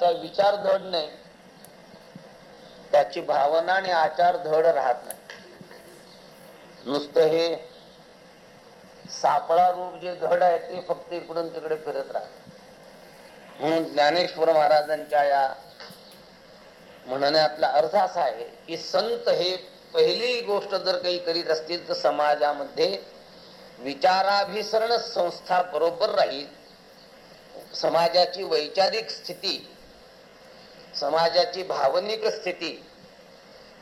त्याचा विचार धड नाही. त्याची भावना आणि आचार धड राहत नाही. नुसतं हे सापळा रूप जे धड आहे ते फक्त इकडून तिकडे फिरत राहत. म्हणून ज्ञानेश्वर महाराजांच्या या म्हणण्यातला अर्थ असा आहे की संत हे पहिली गोष्ट जर काही करीत असतील तर समाजामध्ये विचाराभिसरण संस्था बरोबर राहील. समाजाची वैचारिक स्थिती समाजाची भावनिक स्थिती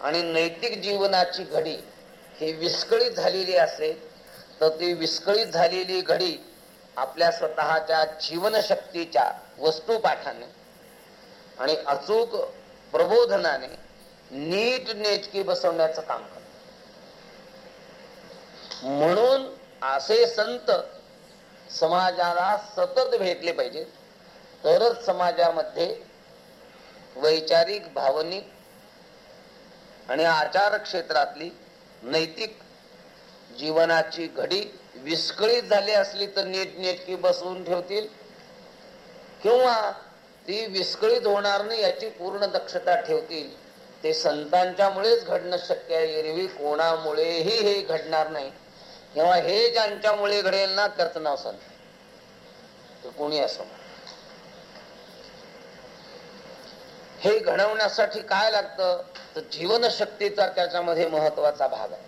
आणि नैतिक जीवनाची घडी ही विस्कळीत झालेली असेल तर ती विस्कळीत झालेली घडी आपल्या स्वतःच्या जीवनशक्तीच्या वस्तुपाठाने आणि अचूक प्रबोधनाने नीट नेटकी बसवण्याचं काम करत. म्हणून असे संत समाजाला सतत भेटले पाहिजेत. तरच समाजामध्ये वैचारिक भावनिक आणि आचार क्षेत्रातली नैतिक जीवनाची घडी विस्कळीत झाली असली तर नीटनेटकी बसवून ठेवतील किंवा ती विस्कळीत होणार नाही याची पूर्ण दक्षता ठेवतील. ते संतांच्यामुळेच घडणं शक्य आहे. एरवी कोणामुळेही हे घडणार नाही. किंवा हे ज्यांच्यामुळे घडेल ना त्याचं नाव संत तर कोणी असं हे घडवण्यासाठी काय लागतं? तर जीवनशक्तीचा त्याच्यामध्ये महत्त्वाचा भाग आहे.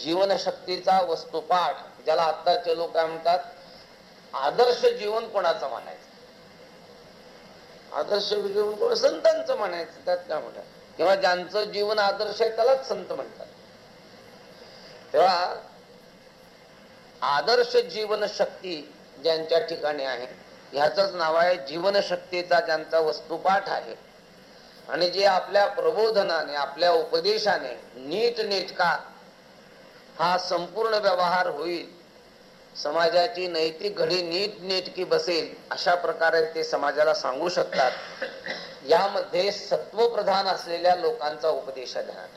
जीवनशक्तीचा वस्तुपाठ ज्याला आत्ताचे लोक काय म्हणतात आदर्श जीवन कोणाचं म्हणायचं? आदर्श जीवन कोण? संतांचं म्हणायचं त्यात काय म्हणतात किंवा ज्यांचं जीवन आदर्श आहे त्यालाच संत म्हणतात. तेव्हा आदर्श जीवनशक्ती ज्यांच्या ठिकाणी आहे ह्याच नाव आहे जीवनशक्तीचा ज्यांचा वस्तुपाठ आहे आणि जे आपल्या प्रबोधनाने आपल्या उपदेशाने नीट नेटका हा संपूर्ण व्यवहार होईल समाजाची नैतिक घडी नीट नेटकी बसेल अशा प्रकारे ते समाजाला सांगू शकतात. यामध्ये सत्वप्रधान असलेल्या लोकांचा उपदेश ध्यान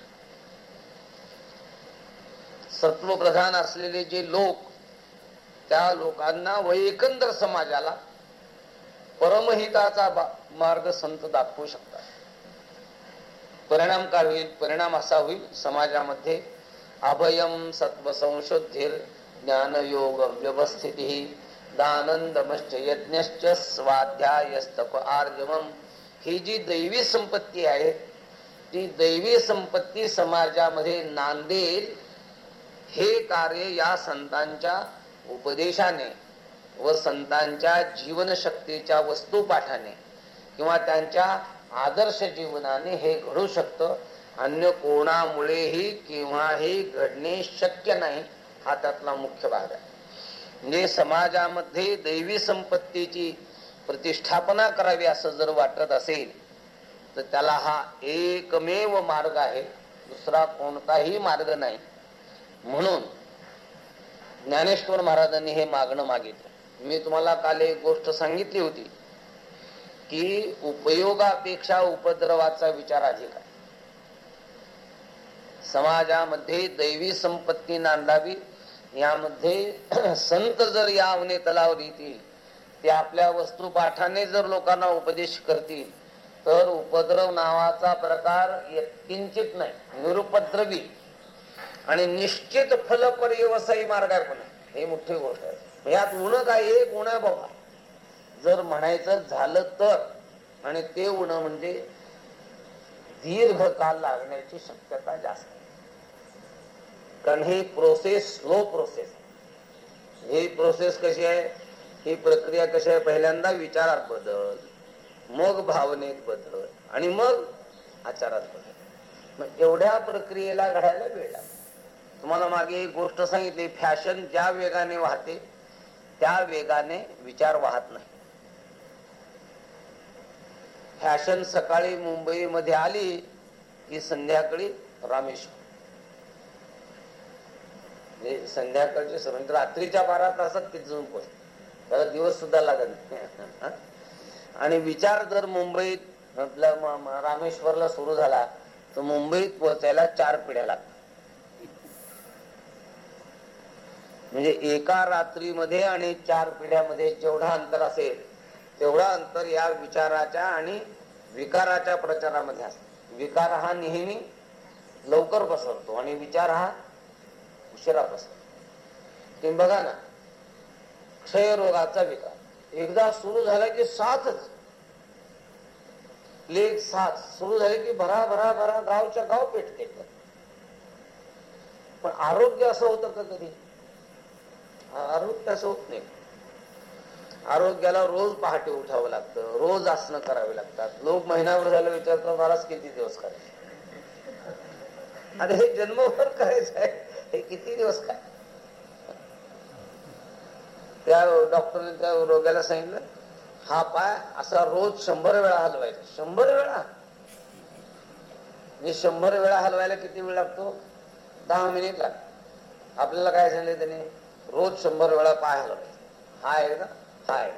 सत्वप्रधान असलेले जे लोक त्या लोकांना व एकंदर समाजाला परमहिताचा मार्ग संत दाखवू शकतात. परिणाम काय होईल परिणाम असा होईल समाजामध्ये अभयम सत्व संशोधीर ज्ञानयोग व्यवस्थिती दानंदमश्च यज्ञश्च स्वाध्यायस्तप आर्जवम. ही जी दैवी संपत्ती आहे ती दैवी संपत्ती समाजामध्ये नांदेल हे कार्य या संतांच्या उपदेशाने व संतांच्या जीवनशक्तीच्या वस्तुपाठाने किंवा त्यांच्या आदर्श जीवनाने हे घडू शकतं. अन्य कोणामुळेही केव्हाही घडणे शक्य नाही हा त्यातला मुख्य भाग आहे. म्हणजे समाजामध्ये दैवी संपत्तीची प्रतिष्ठापना करावी असं जर वाटत असेल तर त्याला हा एकमेव मार्ग आहे. दुसरा कोणताही मार्ग नाही. म्हणून ज्ञानेश्वर महाराजांनी हे मागणं मागितलं. मी तुम्हाला काल एक गोष्ट सांगितली होती. की उपयोगापेक्षा उपद्रवाचा विचार अधिक आहे. समाजामध्ये दैवी संपत्ती नांदावी यामध्ये संत जर या अवने तलावर येतील ते आपल्या वस्तुपाठाने जर लोकांना उपदेश करतील तर उपद्रव नावाचा प्रकार किंचित नाही निरुपद्रवी. आणि निश्चित फल पर्यवसायी मार्गार्पण हे मोठी गोष्ट आहे. यात गुण काय एक उण बाबा. जर म्हणायचं झालं तर आणि ते उण म्हणजे दीर्घ काल लागण्याची शक्यता जास्त. कारण ही प्रोसेस स्लो प्रोसेस ही प्रोसेस कशी आहे? ही प्रक्रिया कशी आहे? पहिल्यांदा विचारात बदल मग भावनेत बदल आणि मग आचारात बदल. मग एवढ्या प्रक्रियेला घडायला वेळ लागतो. तुम्हाला मागे एक गोष्ट सांगितली फॅशन ज्या वेगाने वाहते त्या वेगाने विचार वाहत नाही. फॅशन सकाळी मुंबईमध्ये आली की संध्याकाळी रामेश्वर. संध्याकाळचे संध्याकाळची म्हणजे रात्रीच्या बारा तासात तिथे जाऊन पोहोचत त्याला दिवस सुद्धा लागत नाही. आणि विचार जर मुंबईत आपल्या रामेश्वरला सुरू झाला तर मुंबईत पोहोचायला चार पिढ्या लागतात. म्हणजे एका रात्रीमध्ये आणि चार पिढ्यामध्ये जेवढा अंतर असेल तेवढा अंतर या विचाराच्या आणि विकाराच्या प्रचारामध्ये असतो. विकार हा नेहमी लवकर पसरतो आणि विचार हा उशिरा पसरतो. तुम्ही बघा ना क्षयरोगाचा विकार. एकदा सुरू झाला की साथच प्लेग साथ सुरू झाले की भरा भरा भरा गावच्या गाव पेटते पण आरोग्य असं होतं का कधी? आरोग्य असं होत नाही. आरोग्याला रोज पहाटे उठावं लागतं रोज आसनं करावी लागतात. लोक महिनाभर झालं विचारतात महाराज किती दिवस करायचे अरे हे जन्मभर करायचं आहे हे किती दिवस काय? त्या डॉक्टरने त्या रोग्याला सांगितलं हा पाय असा रोज शंभर वेळा हलवायचा. शंभर वेळा? मी शंभर वेळा हलवायला किती वेळ लागतो? दहा मिनिट लागतो आपल्याला काय सांगितलं त्याने? रोज शंभर वेळा पाय हलवायचा. हा एकदा ना हाय.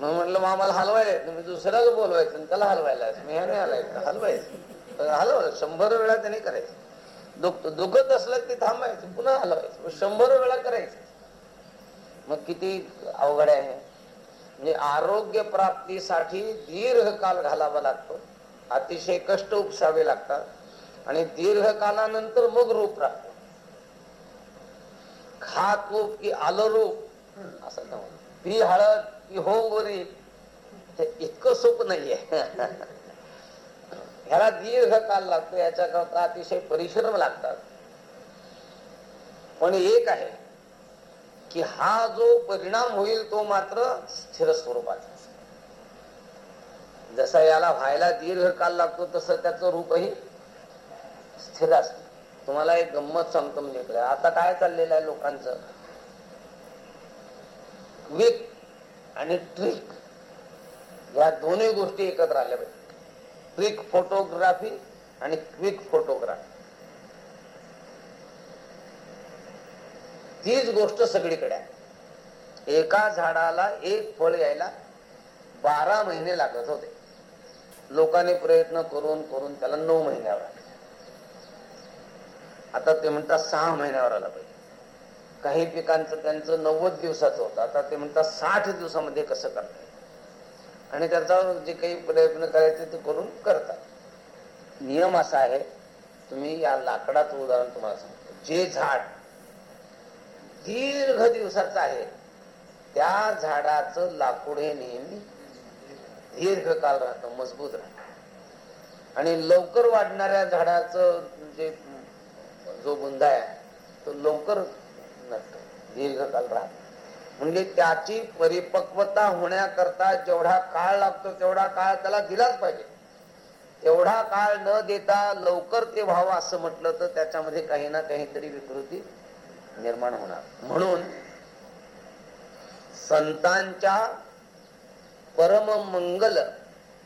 मग म्हटलं मामाला आम्हाला तुम्ही दुसऱ्याच बोलवायचं आणि त्याला हलवायला मी ह्याने हलायचं. हलवायचं. हलवलं. शंभर वेळा त्याने करायचं. दुख दुखत असलं ते थांबायचं. पुन्हा हलवायचं. शंभर वेळा करायचं. मग किती अवघड आहे. म्हणजे आरोग्य प्राप्तीसाठी दीर्घकाल घालावा लागतो. अतिशय कष्ट उपसावे लागतात. आणि दीर्घकालानंतर मग रूप राहतो खात रूप की आलं रूप असं ना पी हळद की हो गोरी ते इतकं सोप नाहीये. ह्याला दीर्घकाल लागतो. याच्याकरता अतिशय परिश्रम लागतात. पण एक आहे की हा जो परिणाम होईल तो मात्र स्थिर स्वरूपाचा जसा याला व्हायला दीर्घकाल लागतो तसं त्याचं रूपही स्थिर असत. तुम्हाला एक गंमत सांगतो म्हणजे आता काय चाललेलं आहे लोकांचं? क्विक आणि ट्रिक या दोन्ही गोष्टी एकत्र आल्या पाहिजे. क्विक फोटोग्राफी आणि क्विक फोटोग्राफी तीच गोष्ट सगळीकडे आहे. एका झाडाला एक फळ यायला बारा महिने लागत होते. लोकांनी प्रयत्न करून करून त्याला नऊ महिन्यावर आले आता ते म्हणतात सहा महिन्यावर आला पाहिजे. काही पिकांचं त्यांचं नव्वद दिवसाचं होतं. आता ते म्हणतात साठ दिवसामध्ये कसं करतात आणि त्याचा जे काही प्रयत्न करायचे ते करून करतात. नियम असा आहे तुम्ही या लाकडाचं उदाहरण तुम्हाला सांगतो. जे झाड दीर्घ दिवसाचं आहे त्या झाडाचं लाकूड हे नेहमी दीर्घकाल राहतं मजबूत राहत. आणि लवकर वाढणाऱ्या झाडाचं जे जो बुंदा आहे तो लवकर नसतो दीर्घकाल राहतो. म्हणजे त्याची परिपक्वता होण्याकरता जेवढा काळ लागतो तेवढा काळ त्याला दिलाच पाहिजे. तेवढा काळ न देता लवकर ते व्हावं असं म्हटलं तर त्याच्यामध्ये काही ना काहीतरी विकृती निर्माण होणार. म्हणून संतांच्या परम मंगल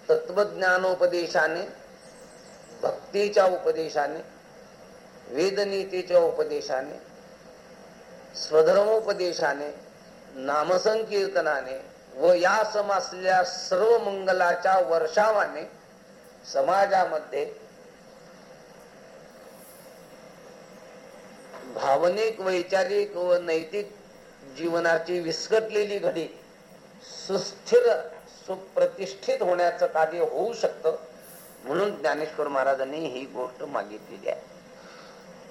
तत्वज्ञानोपदेशाने भक्तीच्या उपदेशाने वेदनीतीच्या उपदेशाने स्वधर्मोपदेशाने नामसंकीर्तनाने व या समासल्या सर्व मंगलाच्या वर्षावाने समाजामध्ये भावनिक वैचारिक व नैतिक जीवनाची विस्कटलेली घडी सुस्थिर सुप्रतिष्ठित होण्याचं कार्य होऊ शकतं म्हणून ज्ञानेश्वर महाराजांनी ही गोष्ट मागितलेली आहे.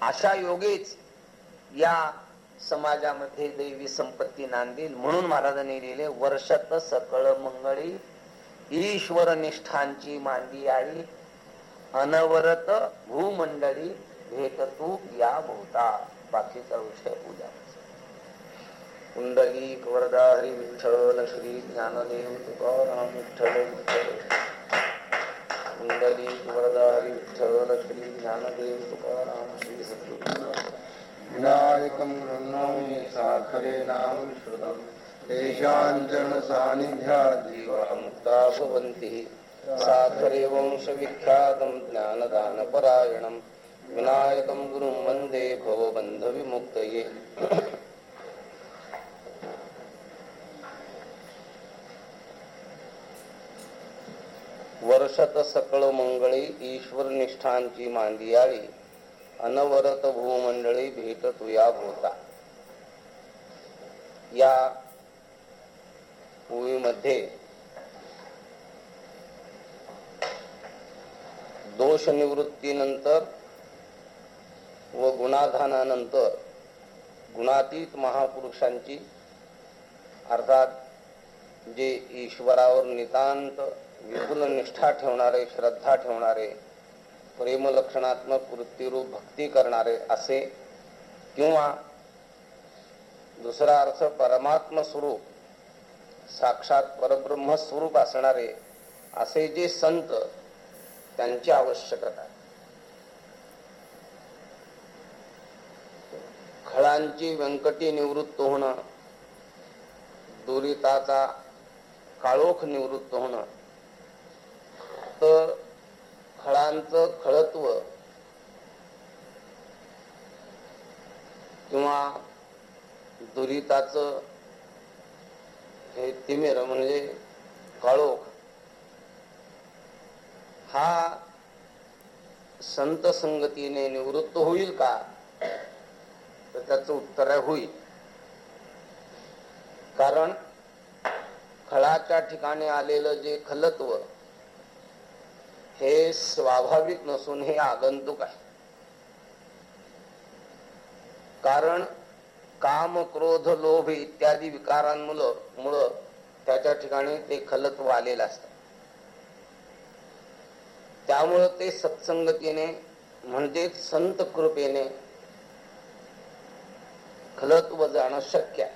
अशा योगेच या समाजामध्ये दैवी संपत्ती नांदील म्हणून महाराजांनी लिहिले वर्षात सकळ मंगळी ईश्वर निष्ठांची मांदी आई अनवरत भूमंडळी भेट तू या भोवता. बाकीचा विषय पूजा कुंडली वरदा हरी विठ्ठल श्री ज्ञानदेव तुकाराम विठ्ठल विठ्ठल. कुंडली वरदारी विठ्ठल श्री ज्ञानदेव तुकाराम श्री सद्गुरु विनायकं गृह्णामि साखरे नाम श्रुतम् तेषाञ्चन सान्निध्यात् मुक्ता भवन्ति। साखरे वंशविख्यातं ज्ञानदानपरायणं। विनायकं गुरुं वन्दे भवबन्धविमुक्तये। वर्षत सकळ मंगळी ईश्वर निष्ठांची मांदियाळी अनवरत भूमंडळी भेट तुया भोता. या दोष निवृत्तीनंतर व गुणाधानानंतर गुणातीत महापुरुषांची अर्थात जे ईश्वरावर नितांत विपुल निष्ठा ठेवणारे श्रद्धा ठेवणारे प्रेमलक्षणात्मक वृत्तीरूप भक्ती करणारे असे किंवा दुसरा अर्थ परमात्म स्वरूप साक्षात परब्रह्म स्वरूप असणारे असे जे संत त्यांची आवश्यकता. खळांची व्यंकटी निवृत्त होणं दुरिताचा काळोख निवृत्त होणं तर खळांचं खळत्व किंवा दुरिताचं हे तिमेर म्हणजे काळोख हा संत संगतीने निवृत्त होईल का? तर त्याचं उत्तर आहे होईल. कारण खळाच्या ठिकाणी आलेलं जे खलत्व हे स्वाभाविक नसून हे आगंतुक आहे. कारण काम क्रोध लोभ इत्यादी विकारांमुळं मुळं त्याच्या ठिकाणी ते खलत वालेलं असत. त्यामुळं ते सत्संगतीने म्हणजेच संत कृपेने खलत्व जाणं शक्य आहे.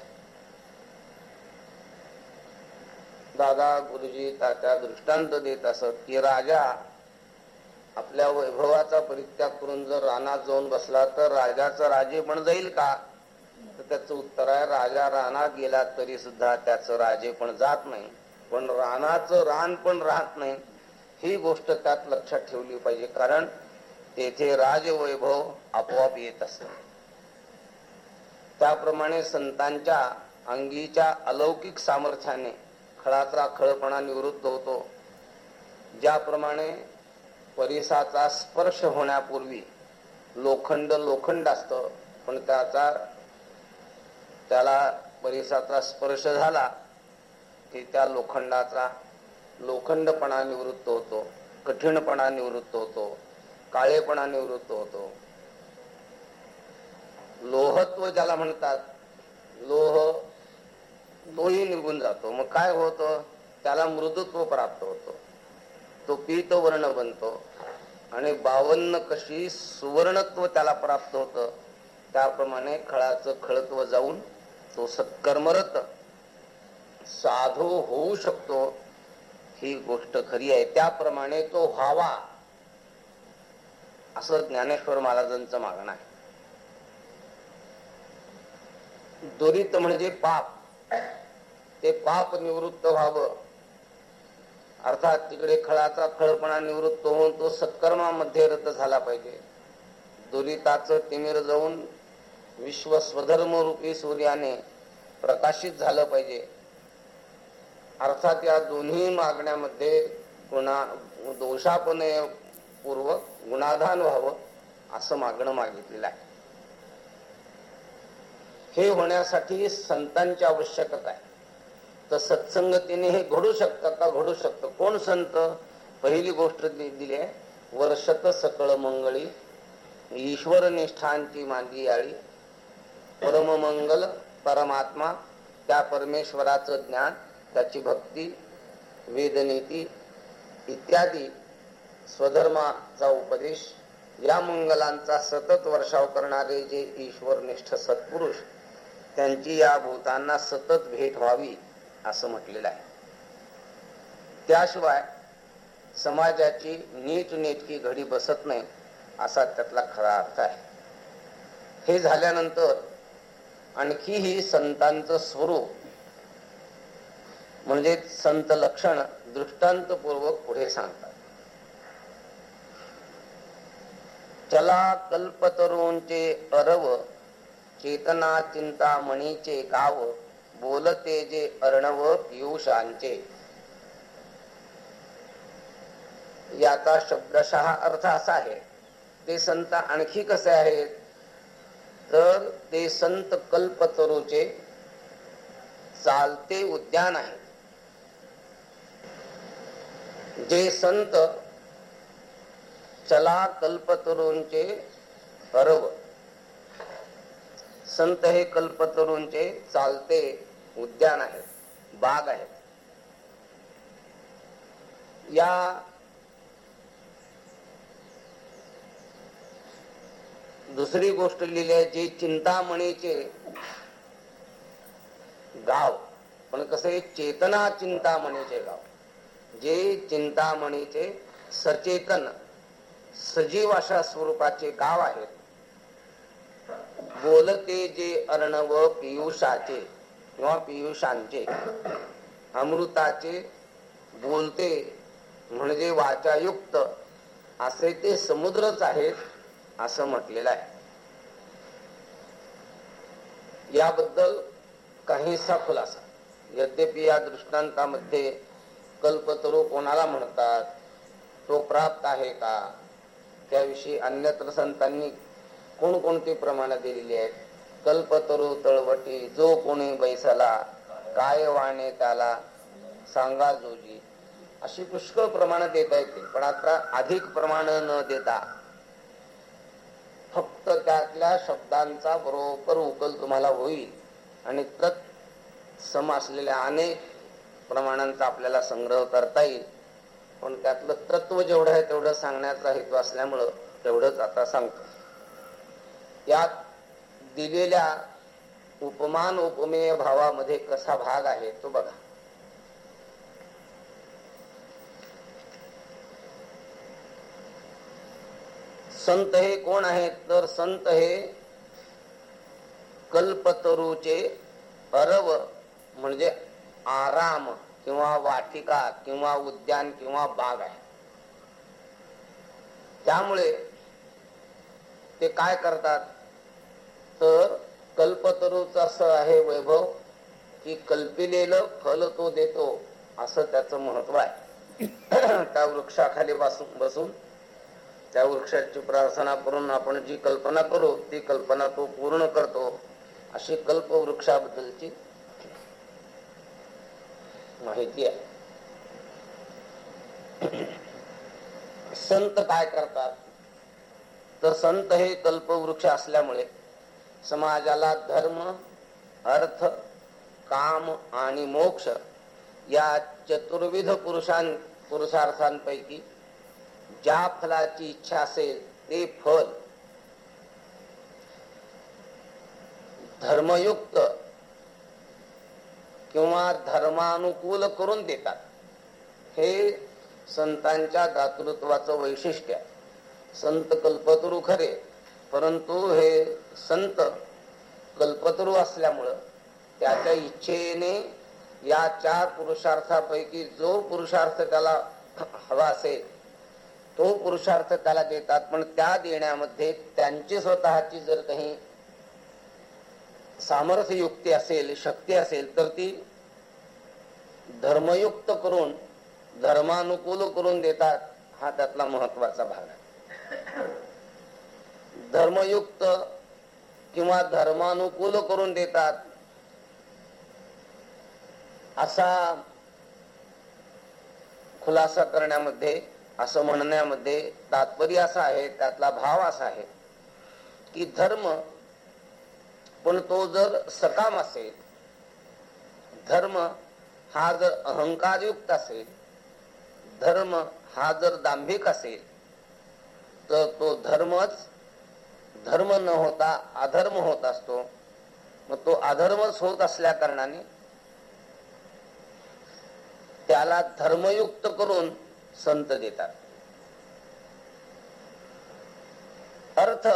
दादा गुरुजी त्याचा दृष्टांत देत असत की राजा आपल्या वैभवाचा परित्याग करून जर रानात जाऊन बसला तर राजाचं राजे पण जाईल का? तर त्याचं उत्तर आहे राजा रानात गेला तरी सुद्धा त्याचं राजे पण जात नाही. पण रानाचं रान पण राहत नाही. ही गोष्ट त्यात लक्षात ठेवली पाहिजे कारण तेथे राजवैभव आपोआप येत असत. त्याप्रमाणे संतांच्या अंगीच्या अलौकिक सामर्थ्याने खळाचा खळपणा निवृत्त होतो. ज्याप्रमाणे परिसाचा स्पर्श होण्यापूर्वी लोखंड लोखंड असत पण त्याचा त्याला परिसाचा स्पर्श झाला की त्या लोखंडाचा लोखंडपणा निवृत्त होतो कठीणपणा निवृत्त होतो काळेपणा निवृत्त होतो. लोहत्व ज्याला म्हणतात लोह तोही निघून जातो. मग काय होतं? त्याला मृदुत्व प्राप्त होतो. तो पीत वर्ण बनतो. आणि बावन्न कशी सुवर्णत्व त्याला प्राप्त होतं त्याप्रमाणे खळाचं खळत्व जाऊन तो सत्कर्मरत साधू होऊ शकतो. ही गोष्ट खरी आहे. त्याप्रमाणे तो व्हावा असं ज्ञानेश्वर महाराजांचं मागणं आहे. दुरित म्हणजे पाप. ते पाप निवृत्त व्हावं. अर्थात तिकडे खळाचा खळपणा निवृत्त होऊन तो सत्कर्मामध्ये रत झाला पाहिजे. दुरिताच तिमिर जाऊन विश्व स्वधर्म रूपी सूर्याने प्रकाशित झालं पाहिजे. अर्थात या दोन्ही मागण्यामध्ये गुणा दोषापणे पूर्वक गुणाधान व्हावं असं मागणं मागितलेलं आहे. हे होण्यासाठी संतांची आवश्यकता आहे. तर सत्संगतीने हे घडू शकतं का? घडू शकतं. कोण संत? पहिली गोष्ट दिली आहे. वर्षत सकळ मंगळी ईश्वर निष्ठांची मांगी आळी. परममंगल परमात्मा त्या परमेश्वराचं ज्ञान त्याची भक्ती वेदनीती इत्यादी स्वधर्माचा उपदेश या मंगलांचा सतत वर्षाव करणारे जे ईश्वरनिष्ठ सत्पुरुष त्यांची या भूतांना सतत भेट व्हावी. असं म्हटलेलं आहे. त्याशिवाय समाजाची नीट नेटकी घडी बसत नाही असा त्यातला खरा अर्थ आहे. हे झाल्यानंतर आणखीही संतांचं स्वरूप म्हणजे संत लक्षण दृष्टांतपूर्वक पुढे सांगतात. चला कल्पतरूंचे अरव चेतना चिंता मणीचे गाव बोलते जे अर्णव पियुषांचे. याचा शब्दशः अर्थ असा आहे ते संत आणखी कसे आहेत? तर ते संत कल्पतरूचे चालते उद्यान आहे. जे संत चला कल्पतरूंचे अरब संत हे कल्पतरूंचे चालते उद्यान आहेत बाग आहेत या दुसरी गोष्ट लिहिली आहे जी चिंतामणीचे गाव पण कसं आहे चेतना चिंतामणीचे गाव. जे चिंतामणीचे सचेतन सजीव अशा स्वरूपाचे गाव आहेत. बोलते जे अर्णव पियुषाचे. किंवा पियुषांचे अमृताचे बोलते म्हणजे वाचायुक्त असे ते समुद्रच आहेत असं म्हटलेलं आहे. याबद्दल काहीसा खुलासा. यद्यपि या दृष्टांतामध्ये कल्पतरू कोणाला म्हणतात तो प्राप्त आहे का? त्याविषयी अन्यत्र संतांनी कोणकोणती प्रमाण दिलेली आहेत? कल्पतरू तळवटी जो कोणी बैसला काय वाणे त्याला सांगा जोजी. अशी पुष्कळ प्रमाण देता येते पण आता अधिक प्रमाण न देता फक्त त्यातल्या शब्दांचा बरोबर उकल तुम्हाला होईल. आणि तत् सम असलेल्या अनेक प्रमाणांचा आपल्याला संग्रह करता येईल. पण त्यातलं तत्व जेवढं आहे तेवढं सांगण्याचा हेतू असल्यामुळं तेवढंच आता सांगतो. यात दिलेल्या उपमान उपमेय भावामध्ये कसा भाग आहे तो बघा. संत हे कोण आहेत? तर संत हे कल्पतरूचे अरव म्हणजे आराम किंवा वाटिका किंवा उद्यान किंवा बाग आहे. त्यामुळे ते काय करतात? तर कल्पतरूचा असं आहे वैभव की कल्पिलेलं फल तो देतो असं त्याचं महत्त्व आहे. त्या वृक्षाखाली बसून बसून त्या वृक्षाची प्रार्थना करून आपण जी कल्पना करू ती कल्पना तो पूर्ण करतो अशी कल्प वृक्षाबद्दलची माहिती आहे. संत काय करतात? तर संत हे कल्पवृक्ष असल्यामुळे समाजाला धर्म अर्थ काम आणि मोक्ष या चतुर्विध पुरुषां पुरुषार्थांपैकी ज्या फलाची इच्छा असेल ते फल. धर्मयुक्त किंवा धर्मानुकूल करून देतात. हे संतांच्या दातृत्वाचं वैशिष्ट्य आहे. संत कल्पतरू खरे परंतु हे संत कल्पतरू असल्यामुळं त्याच्या इच्छेने या चार पुरुषार्थापैकी जो पुरुषार्थ त्याला हवा असेल तो पुरुषार्थ त्याला देतात. पण त्या देण्यामध्ये त्यांची स्वतःची जर काही सामर्थ्य युक्ती असेल शक्ती असेल तर ती धर्मयुक्त करून धर्मानुकूल करून देतात हा त्यातला महत्त्वाचा भाग आहे. धर्मयुक्त किंवा धर्मानुकूल करून देतात. असा खुलासा करण्यामध्ये असं म्हणण्यामध्ये तात्पर्य असा आहे त्यातला भाव असा आहे की धर्म पण तो जर सकाम असेल धर्म हा जर अहंकारयुक्त असेल धर्म हा जर दांभिक असेल तर तो धर्मच धर्म न होता अधर्म होत असतो. मग तो अधर्मच होत असल्या कारणाने त्याला धर्मयुक्त करून संत देतात. अर्थ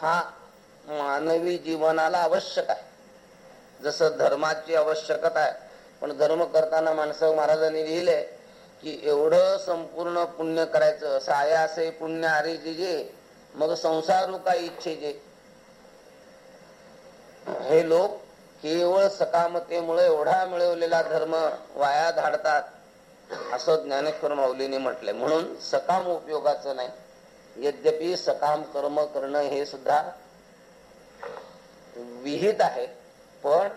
हा मानवी जीवनाला आवश्यक आहे. जसं धर्माची आवश्यकता आहे. पण धर्म करताना माणसं महाराजांनी लिहिलंय की एवढं संपूर्ण पुण्य करायचं साया असे पुण्य आरे जे मग संसार काय इच्छेचे हे लोक केवळ सकामतेमुळे एवढा मिळवलेला धर्म वाया धाडतात असं ज्ञानेश्वर माऊलीने म्हटलंय. म्हणून सकाम उपयोगाचं नाही. यद्यपि सकाम कर्म करणं हे सुद्धा विहित आहे पण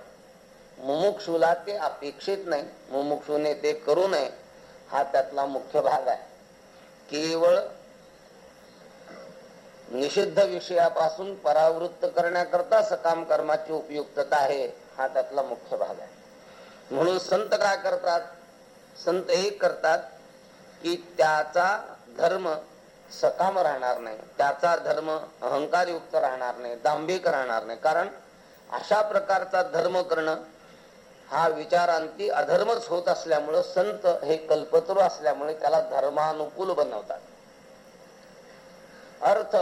मुमुक्षूला ते अपेक्षित नाही. मुमुक्षूने ते करू नये हा त्यातला मुख्य भाग आहे. केवळ निषिद्ध विषयापासून परावृत्त करण्याकरता सकाम कर्माची उपयुक्तता आहे हा त्यातला मुख्य भाग आहे. म्हणून संत काय करतात? संत हे करतात की त्याचा धर्म सकाम राहणार नाही त्याचा धर्म अहंकारयुक्त राहणार नाही दांभिक राहणार नाही. कारण अशा प्रकारचा धर्म करणं हा विचारांती अधर्मच होत असल्यामुळं संत हे कल्पतरू असल्यामुळे त्याला धर्मानुकूल बनवतात. अर्थ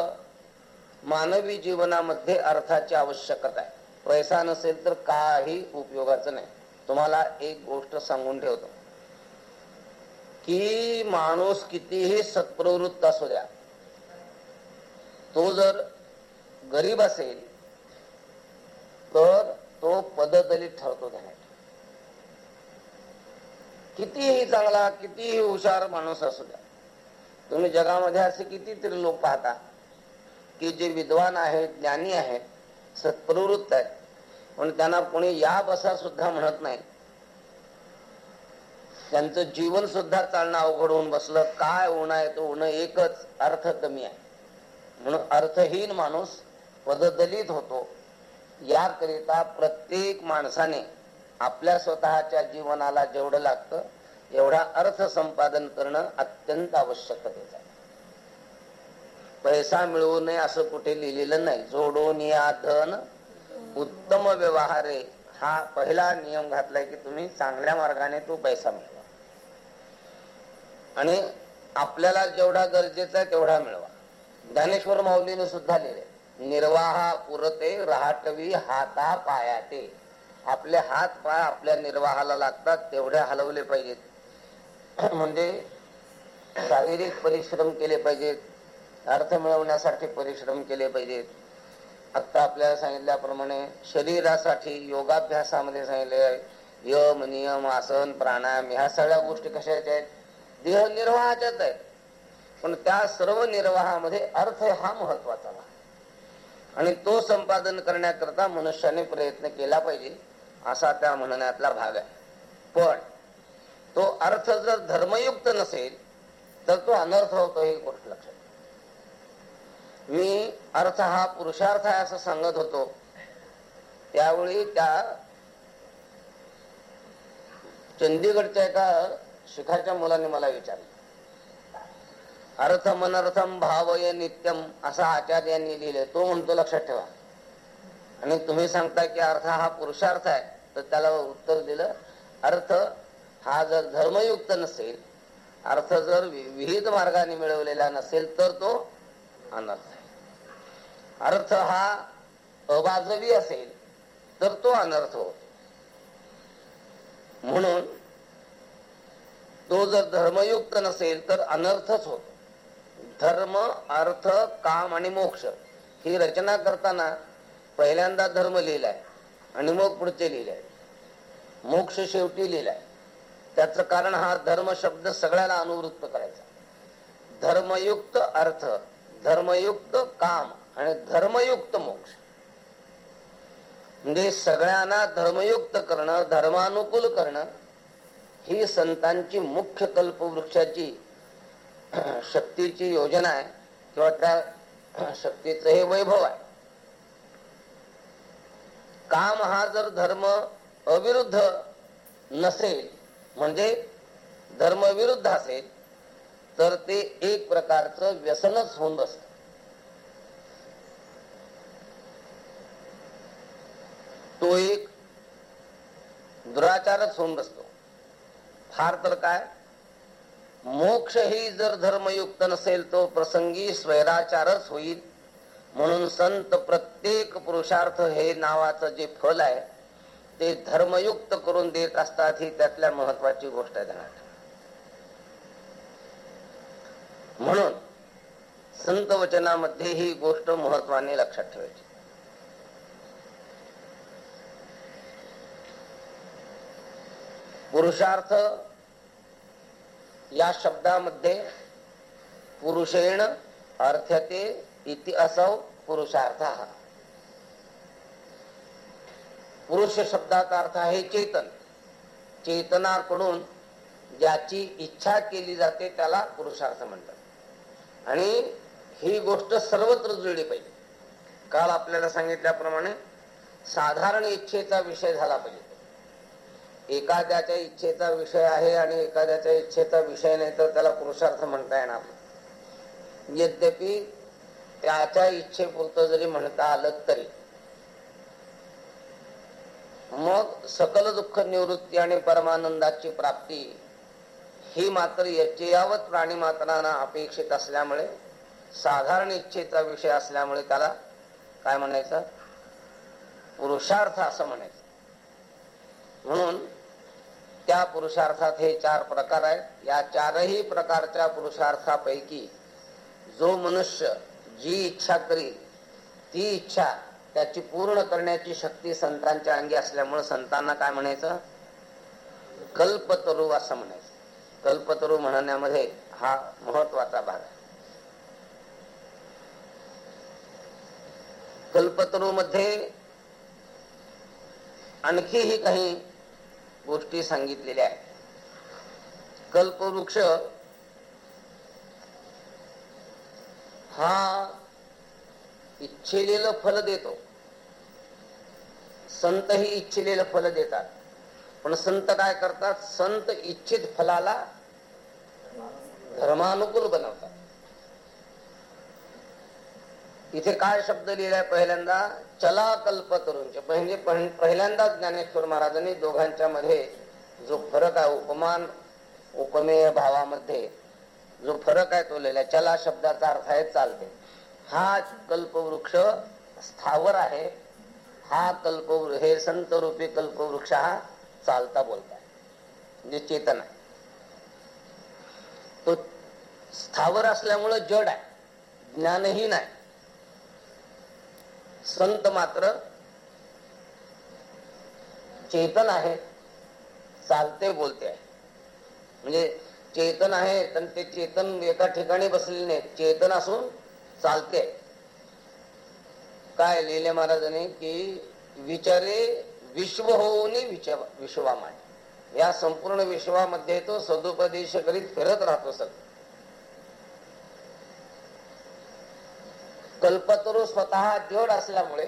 मानवी जीवनामध्ये अर्थाची आवश्यकता आहे. पैसा नसेल तर काही उपयोगाचं नाही. तुम्हाला एक गोष्ट सांगून ठेवतो. की माणूस कितीही सत्प्रवृत्त असू द्या तो जर गरीब असेल तर तो पददलित ठरतो त्याने. कितीही चांगला कितीही हुशार माणूस असू द्या तुम्ही जगामध्ये असे कितीतरी लोक पाहता की जे विद्वान आहेत ज्ञानी आहेत सत्प्रवृत्त आहेत. पण त्यांना कोणी या बसा सुद्धा म्हणत नाही. त्यांचं जीवन सुद्धा चालणं अवघड होऊन बसलं. काय होणं आहे तो होणं एकच अर्थ कमी आहे. म्हणून अर्थहीन माणूस पददलित होतो. याकरिता प्रत्येक माणसाने आपल्या स्वतःच्या जीवनाला जेवढं लागतं एवढा अर्थ संपादन करणं अत्यंत आवश्यकतेच आहे. पैसा मिळवू नये असं कुठे लिहिलेलं नाही. जोडून या धन उत्तम व्यवहारे हा पहिला नियम घातलाय की तुम्ही चांगल्या मार्गाने तो पैसा मिळवा. आणि आपल्याला जेवढा गरजेचा आहे तेवढा मिळवा. ज्ञानेश्वर माऊलीने सुद्धा लिहिले निर्वाहा पुरते राहटवी हाता पायाते. आपले हात पाय आपल्या निर्वाहाला लागतात तेवढे हलवले पाहिजेत. म्हणजे शारीरिक परिश्रम केले पाहिजेत अर्थ मिळवण्यासाठी परिश्रम केले पाहिजेत. आत्ता आपल्याला सांगितल्याप्रमाणे शरीरासाठी योगाभ्यासामध्ये सांगितले यम नियम आसन प्राणायाम ह्या सगळ्या गोष्टी कशाच्या आहेत? देह निर्वाहाच्याच आहेत. पण त्या सर्व निर्वाहामध्ये अर्थ हा महत्त्वाचा आणि तो संपादन करण्याकरता मनुष्याने प्रयत्न केला पाहिजे असा त्या म्हणण्यातला भाग आहे. पण तो अर्थ जर धर्मयुक्त नसेल तर तो अनर्थ होतो ही गोष्ट लक्षात मी अर्थ हा पुरुषार्थ आहे असं सांगत होतो. त्यावेळी त्या चंदीगडच्या एका शिखाच्या मुलाने मला विचारलं. अर्थ मनर्थम भावय नित्यम असा आचार्यांनी लिहिले. तो म्हणतो लक्षात ठेवा. आणि तुम्ही सांगता की अर्थ हा पुरुषार्थ आहे तर त्याला उत्तर दिलं अर्थ हा जर धर्मयुक्त नसेल अर्थ जर विविध मार्गाने मिळवलेला नसेल तर तो अनर्थ आहे. अर्थ हा अबाजवी असेल तर तो अनर्थ होतो. म्हणून तो जर धर्मयुक्त नसेल तर अनर्थच होतो. धर्म अर्थ काम आणि मोक्ष ही रचना करताना पहिल्यांदा धर्म लिहिलाय आणि मग पुढचे लिहिलाय. मोक्ष शेवटी लिहिलाय. त्याच कारण हा धर्म शब्द सगळ्याला अनुवृत्त करायचा. धर्मयुक्त अर्थ धर्मयुक्त काम आणि धर्मयुक्त मोक्ष. म्हणजे सगळ्यांना धर्मयुक्त करणं धर्मानुकूल करणं ही संतांची मुख्य कल्पवृक्षाची शक्तीची योजना आहे किंवा त्या शक्तीचं हे वैभव आहे. काम हा जर धर्म अविरुद्ध नसेल म्हणजे धर्म विरुद्ध असेल तर ते एक प्रकारचं व्यसनच होऊन बसत. तो एक दुराचारच होऊन बसतो. फार तर काय? मोक्ष ही जर धर्मयुक्त नसेल तो प्रसंगी स्वैराचारच होईल. म्हणून संत प्रत्येक पुरुषार्थ हे नावाचं जे फल आहे ते धर्मयुक्त करून देत असतात ही त्यातल्या महत्वाची गोष्ट आहे म्हणून संत वचनामध्ये ही गोष्ट महत्वाने लक्षात ठेवायची. पुरुषार्थ या शब्दामध्ये पुरुषेण अर्थते इति असौ पुरुषार्थ. हा पुरुष शब्दाचा अर्थ आहे चेतन. चेतनाकडून ज्याची इच्छा केली जाते त्याला पुरुषार्थ म्हणतात. आणि ही गोष्ट सर्वत्र जुळली पाहिजे. काल आपल्याला सांगितल्याप्रमाणे साधारण इच्छेचा विषय झाला पाहिजे. एखाद्याच्या इच्छेचा विषय आहे आणि एखाद्याच्या इच्छेचा विषय नाही तर त्याला पुरुषार्थ म्हणता येणार नाही. यद्यपि त्याच्या इच्छेपुरतं जरी म्हणता आलं तरी मग सकल दुःख निवृत्ती आणि परमानंदाची प्राप्ती ही मात्र यच्चयावत प्राणी मात्रांना अपेक्षित असल्यामुळे साधारण इच्छेचा विषय असल्यामुळे त्याला काय म्हणायचं? पुरुषार्थ असं म्हणायचं. म्हणून त्या पुरुषार्थात हे चार प्रकार आहेत. या चारही प्रकारच्या पुरुषार्थापैकी जो मनुष्य जी इच्छा करील ती इच्छा त्याची पूर्ण करण्याची शक्ती संतांच्या अंगी असल्यामुळे संतांना काय म्हणायचं? कल्पतरू असं म्हणायचं. कल्पतरू म्हणण्यामध्ये हा महत्त्वाचा भाग आहे. कल्पतरू मध्ये आणखीही काही गोष्टी सांगितलेल्या आहेत. कल्पवृक्ष हा इच्छिलेलं फल देतो. संत ही इच्छिलेलं फल देतात. पण संत काय करतात? संत इच्छित फलाला धर्मानुकूल बनवतात. इथे काय शब्द लिहिलाय पहिल्यांदा? चला कल्पतरूंचे म्हणजे पहिल्यांदा ज्ञानेश्वर महाराजांनी दोघांच्या मध्ये जो फरक आहे उपमान उपमेय भावामध्ये जो फरक आहे तो लिहिलाय. चला शब्दाचा अर्थ आहे चालते. हा कल्पवृक्ष स्थावर आहे. हा कल्प हे संत रूपी कल्पवृक्ष हा चालता बोलता म्हणजे चेतन आहे. तो स्थावर असल्यामुळं जड आहे. ज्ञानही नाही संत मात्र चेतन आहे. चालते बोलते आहे. म्हणजे चेतन आहे पण ते चेतन एका ठिकाणी बसलेले नाही चेतन असून चालते काय लिहिले महाराजांनी? की विचारे विश्व होऊन विश्वा मांड या संपूर्ण विश्वामध्ये तो सदुपदेश करीत फिरत राहतो सर कल्पतरू स्वतः जड असल्यामुळे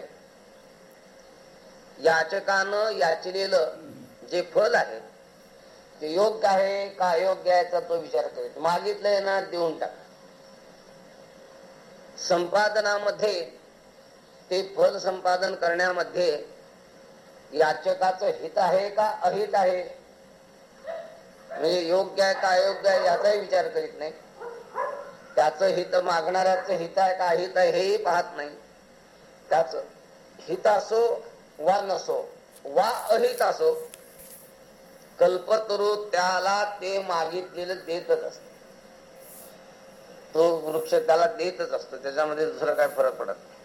याचकानं याचलेलं जे फल आहे ते योग्य आहे का अयोग्य आहे तो विचार करीत. मागितलंय ना देऊन टाक. संपादनामध्ये ते फल संपादन करण्यामध्ये याचकाचं हित आहे का अहित आहे? म्हणजे योग्य आहे का अयोग्य आहे याचाही विचार करीत नाही. त्याच हित मागणाऱ्याच हित आहे का अहित आहे हेही पाहत नाही. त्याच हित असो वा नसो वा अहित असो कल्पतरू त्याला ते मागितलेलं देतच असत. तो वृक्ष त्याला देतच असतो त्याच्यामध्ये दुसरं काय फरक पडत नाही.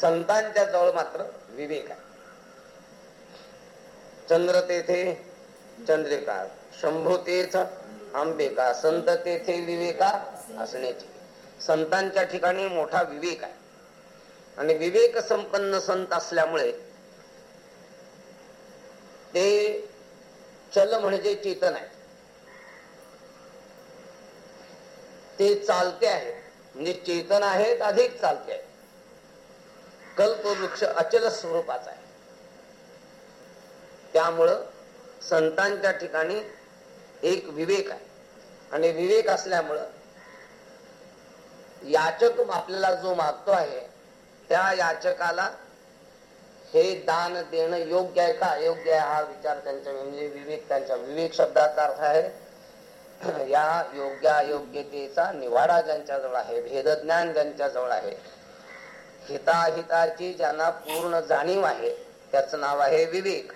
संतांच्या जवळ मात्र विवेक आहे. चंद्र तेथे चंद्रिका. शंभू तेथ आंबेका. संत तेथे विवेका असण्याची. संतांच्या ठिकाणी मोठा विवेक आहे. आणि विवेक संपन्न संत असल्यामुळे ते चल म्हणजे चेतन आहे. ते चालते आहे. म्हणजे चेतन आहेत अधिक चालते आहे. कल्पवृक्ष अचल स्वरूपाचा आहे. त्यामुळं संतांच्या ठिकाणी एक विवेक आहे. आणि विवेक असल्यामुळं याचक आपल्याला जो मागतो आहे त्या याचकाला हे दान देणं योग्य आहे का? अयोग्य आहे हा विचार त्यांच्या म्हणजे विवेक त्यांच्या विवेक शब्दाचा अर्थ आहे. या योग्य अयोग्यतेचा निवाडा ज्यांच्या जवळ आहे भेदज्ञान ज्यांच्या जवळ आहे हिताहिताची ज्यांना पूर्ण जाणीव आहे त्याच नाव आहे विवेक.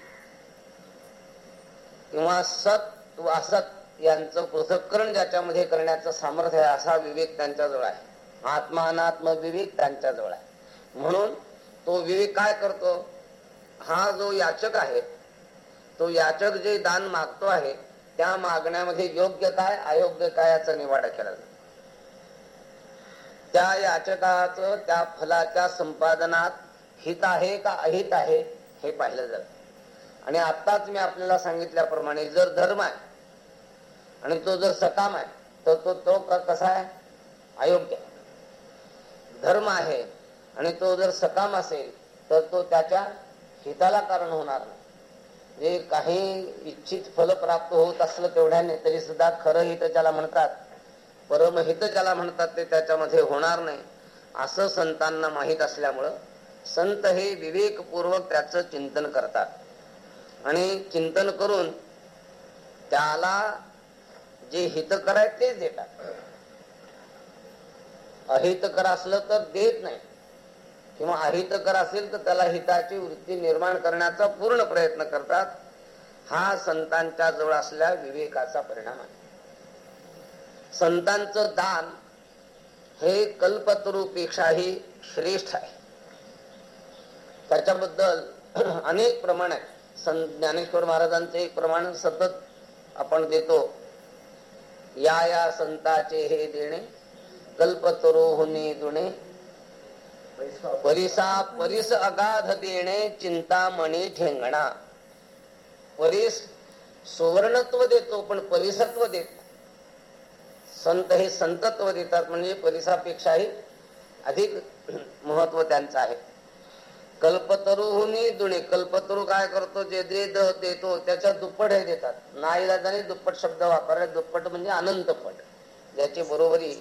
किंवा सत व असत यांचं पृथक्करण ज्याच्यामध्ये करण्याचं सामर्थ्य आहे असा विवेक त्यांच्याजवळ आहे. आत्मा अनात्म विवेक त्यांच्याजवळ आहे. म्हणून तो विवेक काय करतो? हा जो याचक आहे तो याचक जे दान मागतो आहे त्या मागण्यामध्ये योग्य काय अयोग्य काय याचा निवाडा केला जातो. त्या याचकाच त्या फलाच्या संपादनात हित आहे का अहित आहे हे पाहिलं जात. आणि आताच मी आपल्याला सांगितल्याप्रमाणे जर धर्म आहे आणि तो जर सकाम आहे तर तो तो कसा आहे? अयोग्य. आहे धर्म आहे आणि तो जर सकाम असेल तर तो त्याच्या हिताला कारण होणार नाही. जे काही इच्छित फल प्राप्त होत असलं तेवढ्याने तरी सुद्धा खरं हित ज्याला म्हणतात परमहित ज्याला म्हणतात ते त्याच्यामध्ये होणार नाही. असं संतांना माहीत असल्यामुळं संत हे विवेकपूर्वक त्याचं चिंतन करतात. आणि चिंतन करून त्याला जे हितकर आहे तेच देतात. अहितकर असलं तर देत नाही. किंवा अहितकर असेल तर त्याला हिताची वृत्ती निर्माण करण्याचा पूर्ण प्रयत्न करतात. हा संतांच्या जवळ असल्या विवेकाचा परिणाम आहे. संतांचं दान हे कल्पतरूपेक्षाही श्रेष्ठ आहे. त्याच्याबद्दल अनेक प्रमाण आहेत संत ज्ञानेश्वर महाराजांचे एक प्रमाण सतत आपण देतो. या या संताचे हे देणे कल्पतरू होणे दुणे परिसा परिस अगाध देणे चिंतामणी ठेंगणा. परिस सुवर्णत्व देतो पण परिसत्व देत. संत हे संतत्व देतात म्हणजे परिसापेक्षाही अधिक महत्त्व त्यांचं आहे. कल्पतरुहुनी दुणे कल्पतरू काय करतो जे दे द देतो त्याच्या दुप्पट हे देतात. नाईलाजाने दुप्पट शब्द वापरले दुप्पट म्हणजे अनंतपट. ज्याची बरोबरी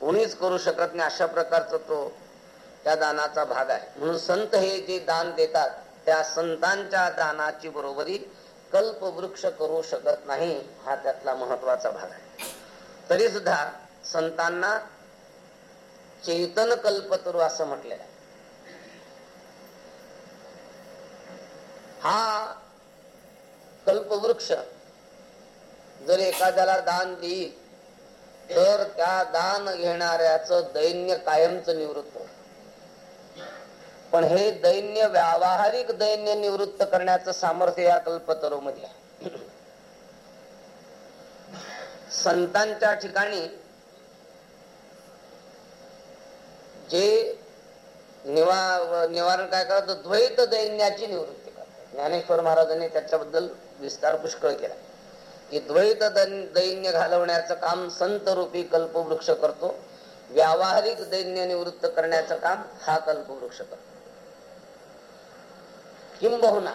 कोणीच करू शकत नाही अशा प्रकारचा तो त्या दानाचा भाग आहे. म्हणून संत हे जे दान देतात त्या संतांच्या दानाची बरोबरी कल्पवृक्ष करू शकत नाही हा त्यातला महत्त्वाचा भाग आहे. तरी सुद्धा संतांना चेतन कल्पतरू असं म्हटलेलं आहे हा कल्पवृक्ष जर एखाद्याला दान देईल तर त्या दान घेणाऱ्याच दैन्य कायमच निवृत्त होत. पण हे दैन्य व्यावहारिक दैन्य निवृत्त करण्याचं सामर्थ्य या कल्पतरू मध्ये आहे. संतांच्या ठिकाणी जे निवा निवारण काय करत द्वैत दैन्याची निवृत्ती करतात. ज्ञानेश्वर महाराजांनी त्याच्याबद्दल विस्तार पुष्कळ केला. की द्वैत दैन्य घालवण्याचं काम संत रूपी कल्पवृक्ष करतो. व्यावहारिक दैन्य निवृत्त करण्याचं काम हा कल्पवृक्ष करतो. किंबहुना.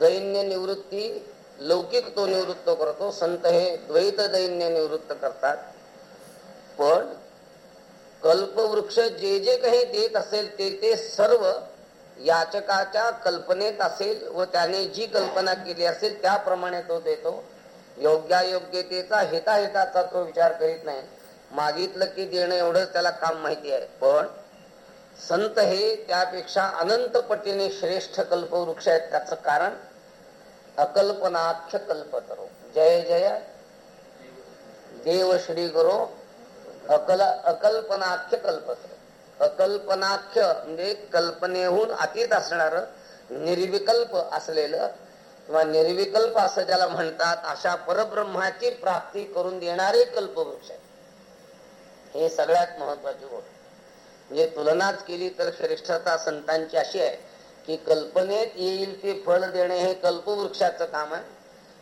दैन्य निवृत्ती लौकिक तो निवृत्त करतो संत हे द्वैत दैन्य निवृत्त करतात. पण कल्पवृक्ष जे जे काही देत असेल ते ते सर्व याचकाच्या कल्पनेत असेल व त्याने जी कल्पना केली असेल त्याप्रमाणे तो देतो. योग्यायोग्यतेचा हिताहिताचा तो विचार करीत नाही. मागितलं की देणं एवढंच त्याला काम माहिती आहे. पण संत हे त्यापेक्षा अनंत पटीने श्रेष्ठ कल्पवृक्ष आहेत त्याचं कारण अकल्पनाख्य कल्पतरो जय जय. देव श्री गुरु अकल अकल्पनाख्य कल्पतरो अकल्पनाख्य म्हणजे कल्पनेहून अतीत असणार निर्विकल्प असलेलं किंवा निर्विकल्प असं ज्याला म्हणतात अशा परब्रह्माची प्राप्ती करून देणारे कल्पवृक्ष आहे हे सगळ्यात महत्वाची गोष्ट. म्हणजे तुलनाच केली तर श्रेष्ठता संतांची अशी आहे की कल्पनेत येईल ते फळ देणे हे कल्पवृक्षाचं काम आहे.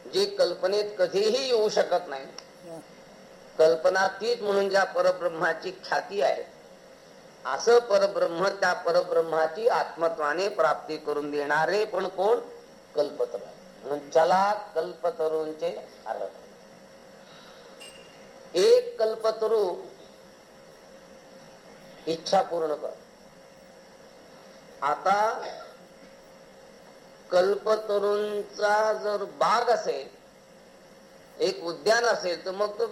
जे कल्पनेत कधीही येऊ शकत नाही. कल्पनातीत म्हणून ज्या परब्रह्माची ख्याती आहे असं परब्रह्म त्या परब्रह्माची आत्मत्वाने प्राप्ती करून देणारे पण कोण? कल्पतरू म्हणून चला कल्पतरूंचे अर्थ एक कल्पतरू इच्छा पूर्ण कर. आता कल्पतरूंचा जर बाग असेल एक उद्यान असेल तर मग तो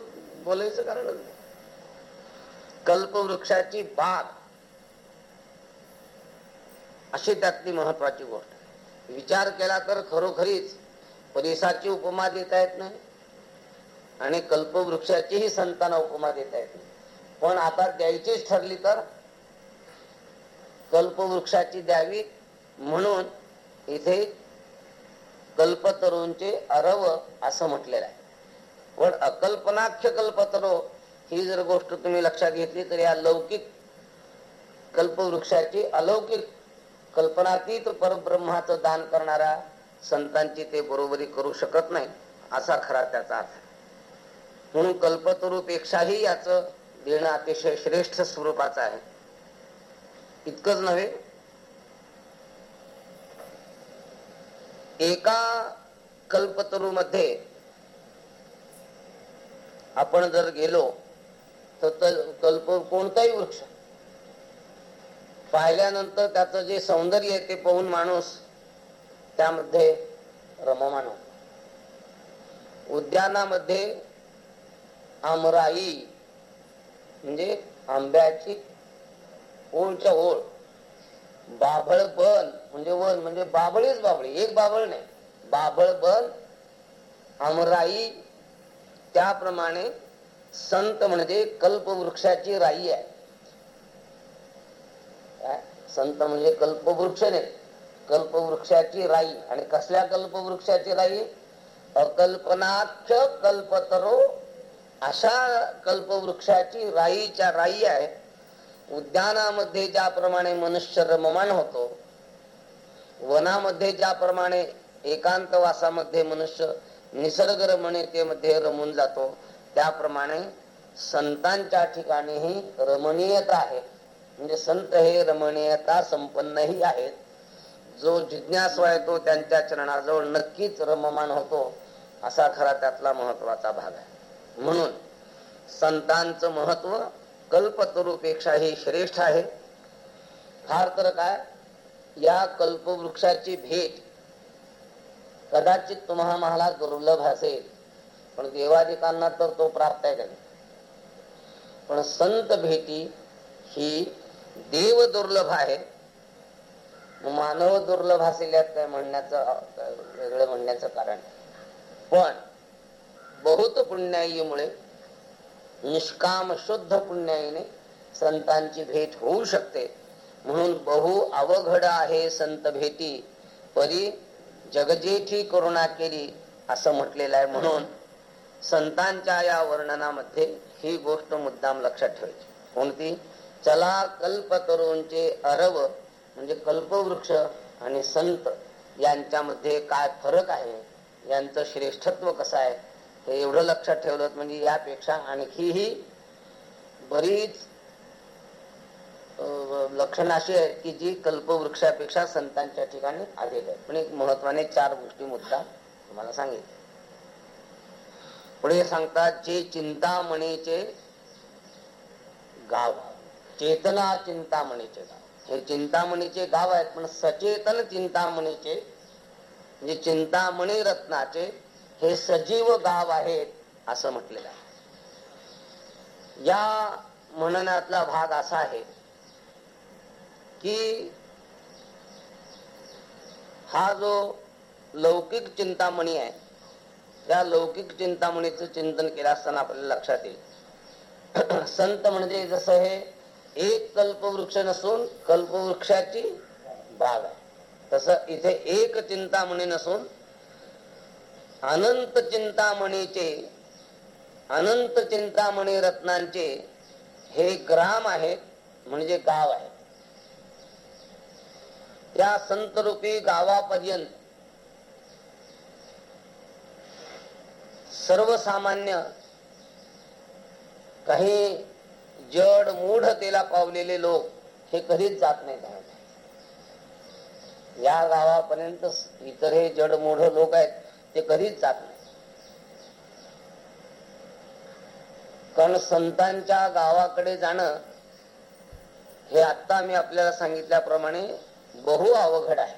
बोलायचं कारणच नाही. कल्पवृक्षाची बाग. अशी त्यातली महत्वाची गोष्ट आहे. विचार केला तर खरोखरीच परिसाची उपमा देता येत नाही आणि कल्पवृक्षाचीही संतांना उपमा देता येत नाही. पण आता द्यायचीच ठरली तर कल्पवृक्षाची द्यावी म्हणून इथे कल्पतरूंचे अरव असं म्हटलेलं आहे. पण अकल्पनाख्य कल्पतरो ही जर गोष्ट तुम्ही लक्षात घेतली तर या लौकिक कल्पवृक्षाची अलौकिक कल्पनातीत परब्रह्माचं दान करणारा संतांची ते बरोबरी करू शकत नाही असा खरा त्याचा अर्थ म्हणून कल्पतरूपेक्षाही याचं देणं अतिशय श्रेष्ठ स्वरूपाचं आहे. इतकंच नव्हे. एका कल्पतरू मध्ये आपण जर गेलो तर कल्प कोणताही वृक्ष. पाहिल्यानंतर त्याचं जे सौंदर्य आहे ते पाहून माणूस त्यामध्ये रममान होतो. उद्यानामध्ये आमराई म्हणजे आंब्याची ओळच्या ओळ. बाभळ बन म्हणजे वन म्हणजे बाभळीच बाबळी एक बाभळ नाही. बाभळ बन आमराई त्याप्रमाणे संत म्हणजे कल्पवृक्षाची राई आहे. संत म्हणजे कल्पवृक्ष नाही. कल्पवृक्षाची राई. आणि कसल्या कल्पवृक्षाची राई? अकल्पनाख्य कल्पतरो अशा कल्पवृक्षाची राईच्या राई आहे. उद्यानामध्ये ज्याप्रमाणे मनुष्य रममान होतो वनामध्ये ज्याप्रमाणे एकांतवासामध्ये मनुष्य निसर्ग रमणीयतेमध्ये रमून जातो त्याप्रमाणे संतांच्या ठिकाणीही रमणीयता आहे. म्हणजे संत हे रमणीयता संपन्नही आहेत. जो जिज्ञासू आहे तो त्यांच्या चरणाजवळ नक्कीच रममान होतो असा खरा त्यातला महत्त्वाचा भाग आहे. म्हणून संतांचं महत्त्व कल्पतरूपेक्षाही श्रेष्ठ आहे. फार तर काय? या कल्पवृक्षाची भेट कदाचित तुम्हा मला दुर्लभ असेल. पण देवादिकांना तर तो प्राप्त आहे का नाही? पण संत भेटी ही देव दुर्लभ आहे. मानव दुर्लभ असेल यात काय म्हणण्याचं वेगळं म्हणण्याचं कारण पण बहुत पुण्याईमुळे निष्काम शुद्ध पुण्याईने संतांची भेट होऊ शकते. म्हणून बहु अवघड आहे संत भेटी. परी जगजेठी करुणा केली असं म्हटलेलं आहे म्हणून संतांच्या या वर्णनामध्ये ही गोष्ट मुद्दाम लक्षात ठेवायची. कोणती? चला कल्पतरूंचे अरव म्हणजे कल्पवृक्ष आणि संत यांच्यामध्ये काय फरक आहे? यांचं श्रेष्ठत्व कसं आहे? हे एवढं लक्षात ठेवलं म्हणजे यापेक्षा आणखीही बरीच लक्षण अशी आहेत की जी कल्पवृक्षापेक्षा संतांच्या ठिकाणी आलेली आहे पण एक महत्वाने चार गोष्टी मुद्दा तुम्हाला सांगितले. पुढे सांगतात जे चिंतामणीचे गाव चेतना चिंतामणीचे गाव. हे चिंतामणीचे गाव आहेत पण सचेतन चिंतामणीचे म्हणजे चिंतामणी रत्नाचे हे सजीव गाव आहेत असं म्हटलेलं आहे. या म्हणण्यातला भाग असा आहे की हा जो लौकिक चिंतामणी आहे त्या लौकिक चिंतामणीचं चिंतन केलं असताना आपल्याला लक्षात येईल. संत म्हणजे जसं हे एक कल्पवृक्ष नसून कल्पवृक्षाची बाग आहे. तसं इथे एक चिंतामणी नसून अनंत चिंतामणीचे अनंत चिंतामणी रत्नांचे हे ग्राम आहेत म्हणजे गाव आहे. त्या संतरूपी गावापर्यंत सर्वसामान्य काही जड मूढतेला पावलेले लोक हे कधीच जात नाहीत या गावापर्यंत इतर हे जड मूढ लोक आहेत. ते कधीच जात नाही. कारण संतांच्या गावाकडे जाणं हे आता मी आपल्याला सांगितल्याप्रमाणे बहु अवघड आहे.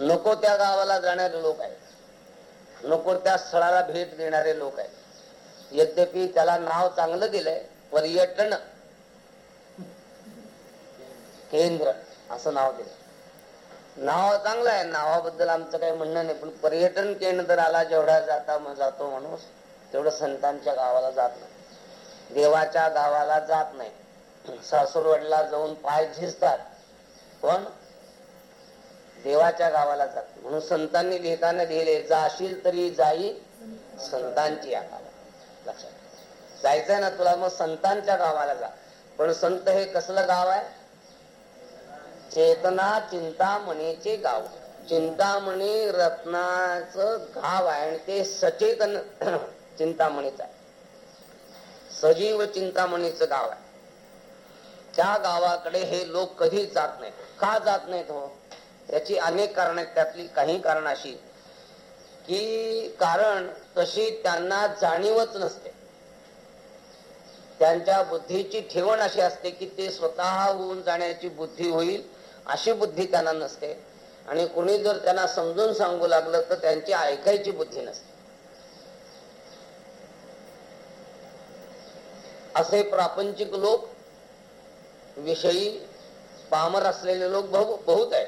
नको त्या गावाला जाणारे लोक आहेत. नको त्या स्थळाला भेट देणारे लोक आहेत. यद्यपि त्याला नाव चांगलं दिलंय पर्यटन केंद्र. असं नाव दिलं. नाव चांगलं आहे. नावाबद्दल आमचं काही म्हणणं नाही. पण पर्यटन केंद्र आला जेवढा जाता जातो माणूस तेवढं संतांच्या गावाला जात नाही. देवाच्या गावाला जात नाही. सासूरवडला जाऊन पाय झिजतात पण देवाच्या गावाला जात म्हणून संतांनी लिहिताना लिहिले जाशील तरी जाई संतांची या गावाला लक्षात जायचंय ना तुला मग संतांच्या गावाला जा. पण संत हे कसलं गाव आहे? चेतना चिंतामणीचे गाव. चिंतामणी रत्नाच गाव आहे आणि ते सचेतन चिंतामणीच आहे. सजीव चिंतामणीचं गाव आहे. त्या गावाकडे हे लोक कधी जात नाहीत. का जात नाहीत हो? याची अनेक कारण आहेत. त्यातली काही कारण अशी की कारण तशी त्यांना जाणीवच नसते. त्यांच्या बुद्धीची ठेवण अशी असते की ते स्वतः होऊन जाण्याची बुद्धी होईल. अशी बुद्धी त्यांना नसते. आणि कुणी जर त्यांना समजून सांगू लागलं तर त्यांची ऐकायची बुद्धी नसते. असे प्रापंचिक लोक विषयी पामर असलेले लोक बहुत आहेत.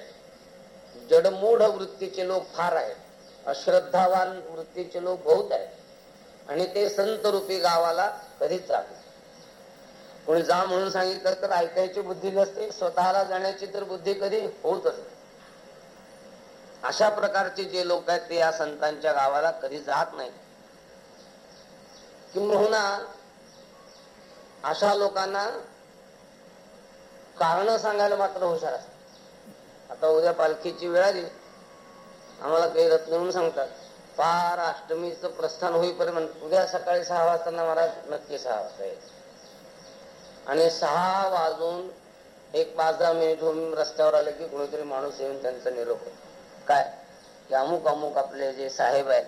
जडमूढ वृत्तीचे लोक फार आहेत. अश्रद्धावान वृत्तीचे लोक बहुत आहेत. आणि ते संत रूपी गावाला कधीच जात कोणी जा म्हणून सांगितलं तर ऐकायची बुद्धी नसते स्वतःला जाण्याची तर बुद्धी कधी होत असते. अशा प्रकारचे जे लोक आहेत ते या संतांच्या गावाला कधी जात नाही किंबहुना अशा लोकांना कारण सांगायला मात्र हुशार असतात. आता उद्या पालखीची वेळ आली. आम्हाला काही रत्न म्हणून सांगतात फार अष्टमीचं प्रस्थान होईपर्यंत उद्या सकाळी सहा वाजता महाराज नक्की सहा वाजता यायचं आणि सहा वाजून एक पाच दहा मिनिट होऊन रस्त्यावर आले की कोणीतरी माणूस येऊन त्यांचा निरोप काय? की अमुक अमुक आपले जे साहेब आहेत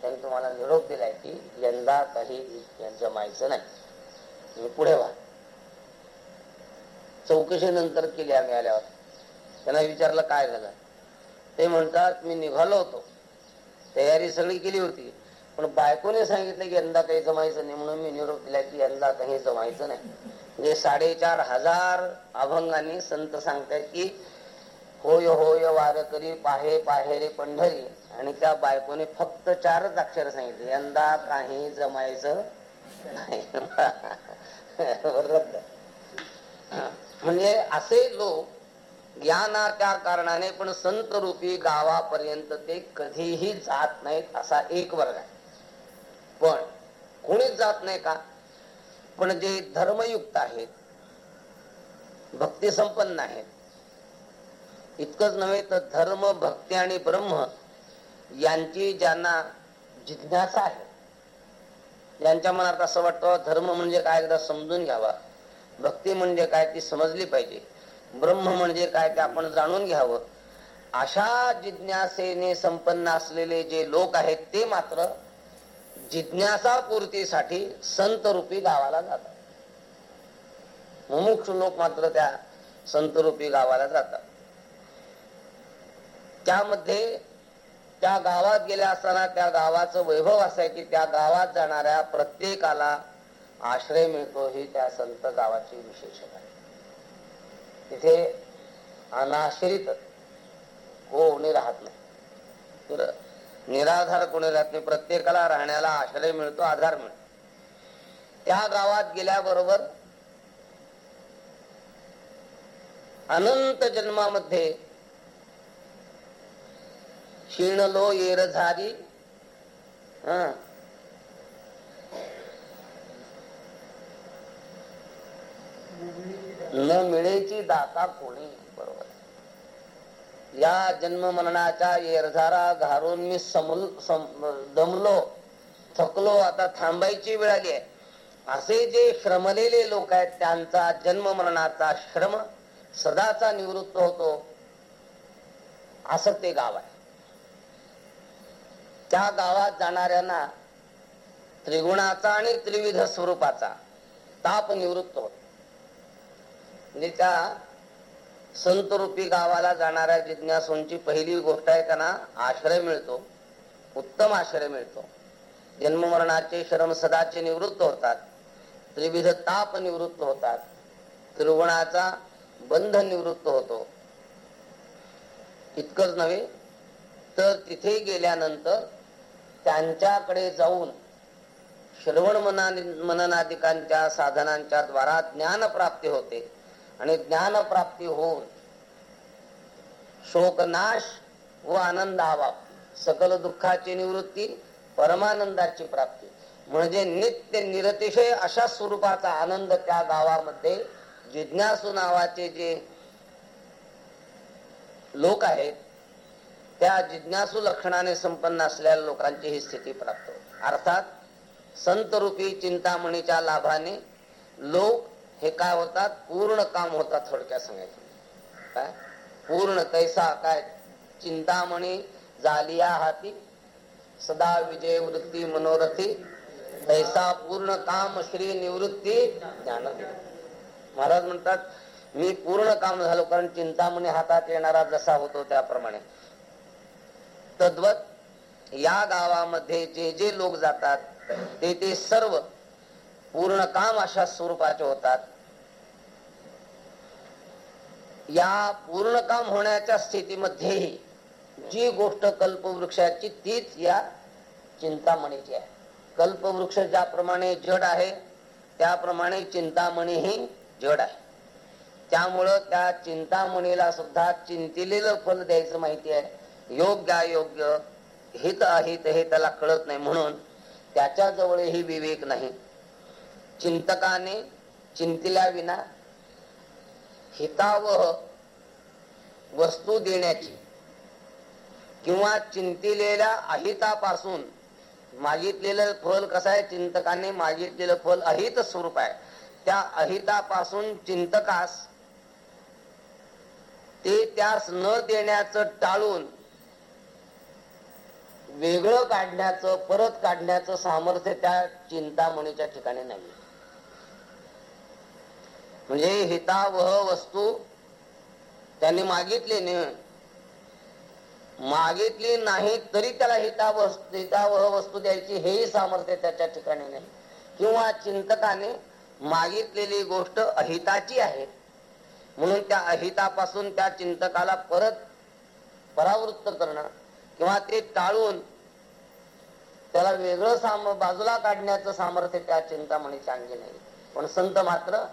त्यांनी तुम्हाला निरोप दिलाय की यंदा काही जमायचं नाही. तुम्ही पुढे व्हा. चौकशी नंतर केली आम्ही आल्यावर. त्यांना विचारलं काय झालं? ते म्हणतात मी निघालो होतो. तयारी सगळी केली होती. पण बायकोने सांगितलं की यंदा काही जमायचं नाही म्हणून मी निरोप दिला की यंदा काही जमायचं नाही. म्हणजे साडेचार हजार अभंगांनी संत सांगतात की होय होय वारकरी पाहे पाहेरे पंढरी. आणि त्या बायकोने फक्त चारच अक्षर सांगितले. यंदा काही जमायचं नाही. रद्द म्हणजे असे लोक या ना त्या कारणाने पण संत रूपी गावापर्यंत ते कधीही जात नाहीत असा एक वर्ग आहे. पण कोणीच जात नाही का? पण जे धर्मयुक्त आहेत भक्ती संपन्न आहेत इतकंच नव्हे तर धर्म भक्ती आणि ब्रह्म यांची ज्यांना जिज्ञासा आहे यांच्या मनात असं वाटतं धर्म म्हणजे काय एकदा समजून घ्यावा. भक्ती म्हणजे काय ती समजली पाहिजे. ब्रह्म म्हणजे काय ते आपण जाणून घ्यावं. अशा जिज्ञासेने संपन्न असलेले जे लोक आहेत ते मात्र जिज्ञासा पूर्तीसाठी संत रूपी गावाला जातात. मुमुक्ष लोक मात्र त्या संत रूपी गावाला जातात. त्यामध्ये त्या गावात गेल्या असताना त्या गावाचं वैभव असं आहे की त्या गावात जाणाऱ्या प्रत्येकाला आश्रय मिळतो ही त्या संत गावाची विशेषता आहे. तिथे अनाश्रित कोणी राहत नाही. तर निराधार कोणी राहत नाही प्रत्येकाला राहण्याला आश्रय मिळतो आधार मिळतो. त्या गावात गेल्याबरोबर अनंत जन्मामध्ये शिणलो येरझारी हा. न मिळेची दाता कोणी? या जन्म मरणाच्या येरझारा घालून मी समल सम- दमलो थकलो आता थांबायची वेळ आली आहे. असे जे श्रमलेले लोक आहेत त्यांचा जन्म मरणाचा श्रम सदाचा निवृत्त होतो. असं ते गाव आहे. त्या गावात जाणाऱ्यांना त्रिगुणाचा आणि त्रिविध स्वरूपाचा ताप निवृत्त होतो. त्या संत रूपी गावाला जाणाऱ्या जिज्ञासूंची पहिली गोष्ट आहे त्यांना आश्रय मिळतो उत्तम आश्रय मिळतो. जन्म मरणाचे श्रम सदाचे निवृत्त होतात त्रिविध ताप निवृत्त होतात त्रिगुणाचा बंध निवृत्त होतो. इतकंच नव्हे तर तिथे गेल्यानंतर त्यांच्याकडे जाऊन श्रवण मना मननादिकांच्या साधनांच्या द्वारा ज्ञान प्राप्ती होते. आणि ज्ञान प्राप्ती होऊन शोकनाश व आनंद हवा. सकल दुःखाची निवृत्ती परमानंदाची प्राप्ती. म्हणजे नित्य निरतिशय अशा स्वरूपाचा आनंद त्या गावामध्ये जिज्ञासू नावाचे जे लोक आहेत त्या जिज्ञासू लक्षणाने संपन्न असलेल्या लोकांची ही स्थिती प्राप्त होते. अर्थात संतरूपी चिंतामणीच्या लाभाने लोक हे काय होतात? पूर्ण काम होतात थोडक्यात सांगायचं. काय? पूर्ण तैसा काय? चिंतामणी जालिया हाती सदा विजय वृत्ती मनोरथी तैसा पूर्ण काम श्री निवृत्ती ज्ञान महाराज म्हणतात मी पूर्ण काम झालो कारण चिंतामणी हातात येणारा जसा होतो त्याप्रमाणे. तद्वत या गावामध्ये जे जे लोक जातात ते ते सर्व पूर्ण काम अशा स्वरूपाचे होतात. या पूर्ण काम होण्याच्या स्थितीमध्येही जी गोष्ट कल्पवृक्षाची तीच या चिंतामणीची आहे. कल्पवृक्ष ज्याप्रमाणे जड आहे त्याप्रमाणे चिंतामणी ही जड आहे. त्यामुळं त्या चिंतामणीला सुद्धा चिंतिलेलं फल द्यायचं माहिती आहे. योग्य अयोग्य हित अहित हे त्याला कळत नाही म्हणून त्याच्याजवळही विवेक नाही. चिंतकाने चिंतिल्या विना हितावह वस्तू देण्याची किंवा चिंतिलेल्या अहितापासून मागितलेलं फल कसं आहे? चिंतकाने मागितलेलं फल अहित स्वरूप आहे. त्या अहितापासून चिंतकास ते त्यास न देण्याचं टाळून वेगळं काढण्याचं परत काढण्याचं सामर्थ्य त्या चिंतामणीच्या ठिकाणी नाही म्हणजे हितावह वस्तू त्यांनी मागितली नाही मागितली नाही तरी त्याला हिताव हितावह वस्तू द्यायची हेही सामर्थ्य त्याच्या ठिकाणी नाही. किंवा चिंतकाने मागितलेली गोष्ट अहिताची आहे. म्हणून त्या अहितापासून त्या चिंतकाला परत परावृत्त करणं किंवा ते टाळून त्याला वेगळं साम बाजूला काढण्याचं सामर्थ्य त्या चिंतामणीच्या अंगी नाही. पण संत मात्र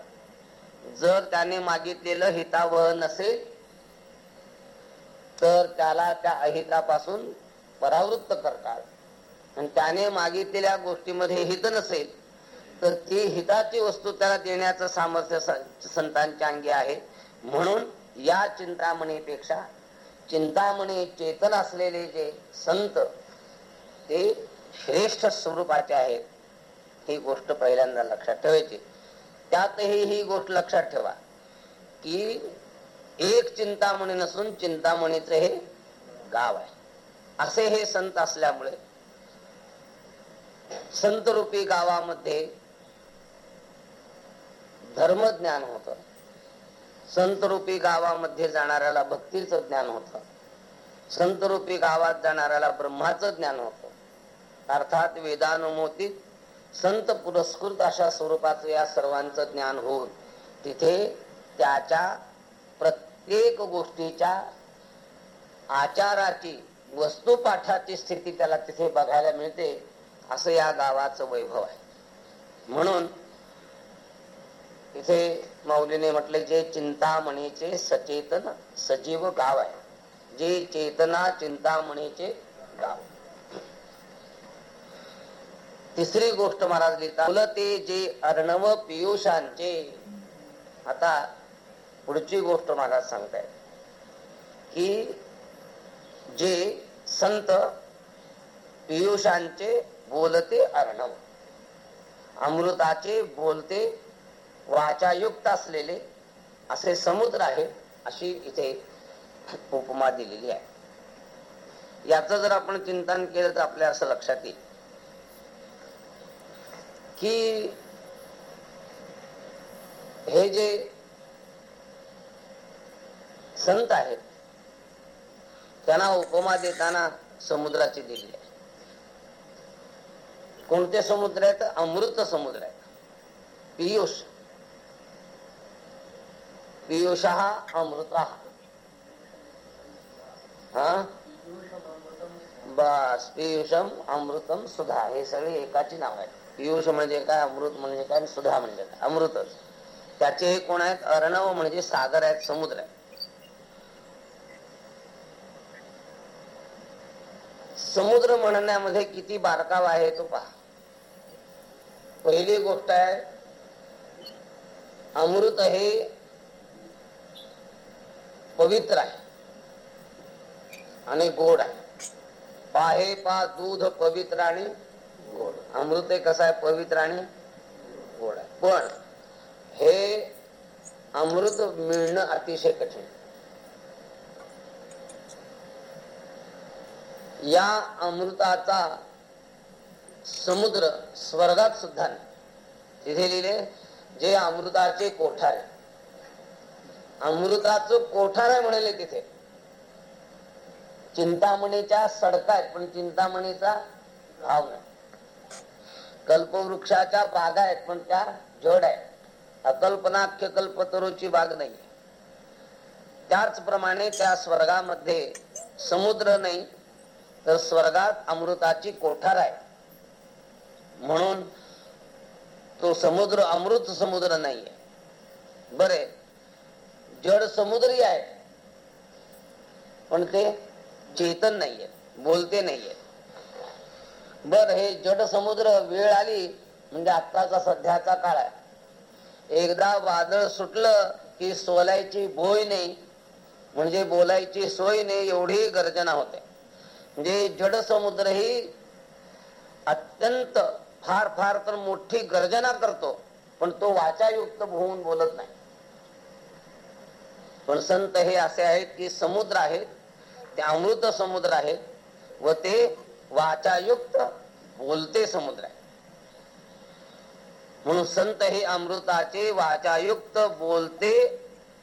जर त्याने मागितलेलं हितावह नसेल तर त्याला त्या अहितापासून परावृत्त करतात. आणि त्याने मागितलेल्या गोष्टीमध्ये हित नसेल तर ती हिताची वस्तू त्याला देण्याचं सामर्थ्य संतांच्या अंगी आहे. म्हणून या चिंतामणीपेक्षा चिंतामणी चेतन असलेले जे संत ते श्रेष्ठ स्वरूपाचे आहेत. ही गोष्ट पहिल्यांदा लक्षात ठेवायची. त्यातही ही गोष्ट लक्षात ठेवा की एक चिंतामणी नसून चिंतामणीचं हे गाव आहे. असे हे संत असल्यामुळे संत रूपी गावामध्ये धर्मज्ञान होत. संतरूपी गावामध्ये जाणाऱ्याला भक्तीचं ज्ञान होत. संत रूपी गावात जाणाऱ्याला ब्रह्माचं ज्ञान होत. अर्थात वेदानुमोतीत संत पुरस्कृत अशा स्वरूपाचं या सर्वांचं ज्ञान होऊन तिथे त्याच्या प्रत्येक गोष्टीच्या आचाराची वस्तुपाठाची स्थिती त्याला तिथे बघायला मिळते असं या गावाचं वैभव आहे. म्हणून इथे माऊलीने म्हटले जे चिंतामणीचे सचेतन सजीव गाव आहे. जे चेतना चिंतामणीचे गाव. तिसरी गोष्ट महाराज लिहिता ते जे अर्णव पियुषांचे. आता पुढची गोष्ट महाराज सांगताय की जे संत पियुषांचे बोलते अर्णव अमृताचे बोलते वाचायुक्त असलेले असे समुद्र आहे अशी इथे उपमा दिलेली आहे. याचं जर आपण चिंतन केलं तर आपल्या असं लक्षात येईल की हे जे संत आहेत त्यांना उपमा देताना समुद्राची दिली आहे. कोणते समुद्र आहेत? अमृत समुद्र आहे पियुष. पियुष हा अमृत. हा? बस पियुषम अमृतम सुधा हे सगळे एकाची नाव आहेत. पियुष म्हणजे काय अमृत म्हणजे काय सुधा म्हणजे काय? अमृतच त्याचे हे कोण आहेत? अर्णव म्हणजे सागर आहेत समुद्र आहे समुद्र म्हणण्यामध्ये किती बारकाव आहे तो पहा. पहिली गोष्ट आहे अमृत हे पवित्र आहे आणि गोड आहे. पाहे पा दूध पवित्र आणि गोड. अमृत कसं आहे पवित्र आणि गोड आहे. पण हे अमृत मिळणं अतिशय कठीण या अमृताचा समुद्र स्वर्गात सुद्धा नाही. तिथे लिहिले जे अमृताचे कोठार आहे. अमृताचं कोठार आहे म्हणाले तिथे. चिंतामणीच्या सडका आहेत पण चिंतामणीचा भाव नाही. कल्पवृक्षाच्या बागा आहेत पण त्या जड आहेत. अकल्पनाख्य कल्पतरूची बाग नाही. त्याचप्रमाणे त्या स्वर्गामध्ये समुद्र नाही तर स्वर्गात अमृताची कोठार आहे. म्हणून तो समुद्र अमृत समुद्र नाहीये बरे जड समुद्री आहे पण ते चेतन नाहीये बोलते नाहीये बर हे जड समुद्र वेळ आली म्हणजे आत्ताचा सध्याचा काळ आहे. एकदा वादळ सुटलं की सोलायची भोय नाही म्हणजे बोलायची सोय नाही एवढी गर्जना होते. म्हणजे जड समुद्र ही अत्यंत फार फार तर मोठी गर्जना करतो पण तो वाचायुक्त होऊन बोलत नाही. पण संत हे असे आहेत की समुद्र आहेत ते अमृत समुद्र आहेत व ते वाचायुक्त बोलते समुद्र आहे म्हणून संत हे अमृताचे वाचायुक्त बोलते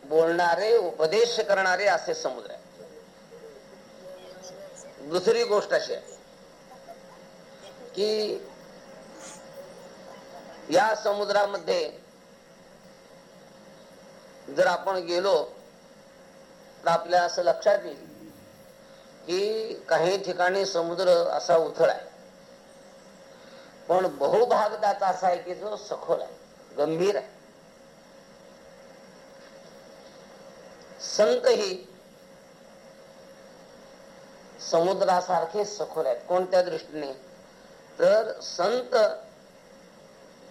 बोलणारे उपदेश करणारे असे समुद्र आहे दुसरी गोष्ट अशी आहे की या समुद्रामध्ये जर आपण गेलो तर आपल्या असं लक्षात येईल की काही ठिकाणी समुद्र असा उथळ आहे. पण बहुभाग त्याचा असा आहे की जो सखोल आहे गंभीर आहे. संत ही समुद्रासारखे सखोल आहेत. कोणत्या दृष्टीने? तर संत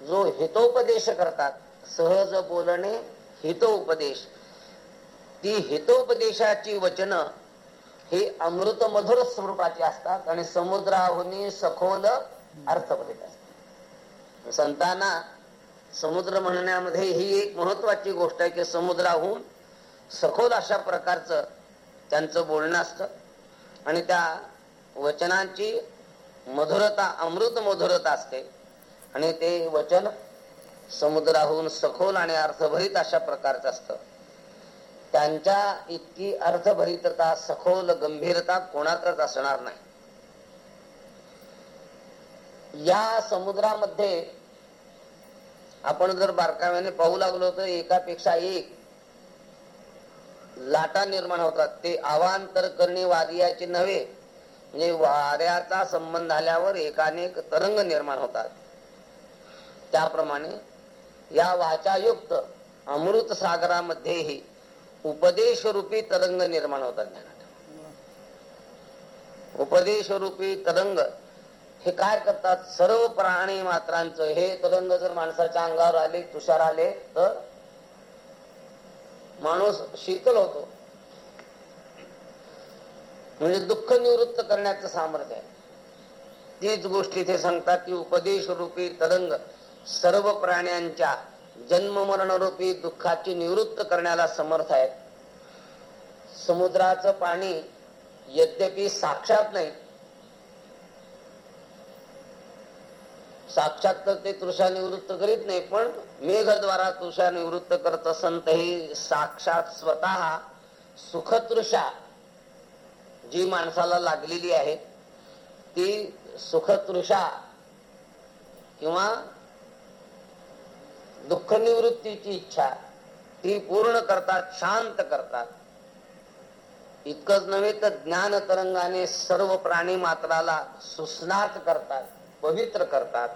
जो हितोपदेश करतात सहज बोलणे हितोपदेश. ती हितोपदेशाची वचन ही अमृत मधुर स्वरूपाची असतात आणि समुद्राहून सखोल अर्थपदित असतात. संतांना समुद्र म्हणण्यामध्ये ही एक महत्वाची गोष्ट आहे की समुद्राहून सखोल अशा प्रकारचं त्यांचं बोलणं असतं. आणि त्या वचनांची मधुरता अमृत मधुरता असते. आणि ते वचन समुद्राहून सखोल आणि अर्थभरित अशा प्रकारचं असतं. त्यांच्या इतकी अर्थभरितता सखोल गंभीरता कोणातच असणार नाही. या समुद्रामध्ये आपण जर बारकाव्याने पाहू लागलो तर एकापेक्षा एक लाटा निर्माण होतात. ते अवांतर करणे वादियाचे नव्हे म्हणजे वाऱ्याचा संबंध आल्यावर एकानेक तरंग निर्माण होतात. त्याप्रमाणे या वाचायुक्त अमृत सागरामध्येही उपदेश रूपी तरंग निर्माण होतात ज्ञानात. उपदेश रूपी तरंग हे काय करतात? सर्व प्राणी मात्रांचं. हे तरंग जर माणसाच्या अंगावर आले तुषार आले तर माणूस शीतल होतो. म्हणजे दुःख निवृत्त करण्याचं सामर्थ्य आहे. तीच गोष्टी इथे सांगतात की उपदेश रूपी तरंग सर्व प्राण्यांच्या जन्म मरण रूपी दुःखाची निवृत्त करण्याला समर्थ आहेत. समुद्राचं पाणी यद्यपि साक्षात नाही साक्षात तर ते तृषा निवृत्त करीत नाही पण मेघद्वारा तृषा निवृत्त करत असंत ही साक्षात स्वतः सुखतृषा जी माणसाला लागलेली आहे ती सुखतृषा किंवा दुःख निवृत्तीची इच्छा ती पूर्ण करतात शांत करतात. इतकंच नव्हे तर ज्ञान तरंगाने सर्व प्राणी मात्राला सुस्नात करतात पवित्र करतात.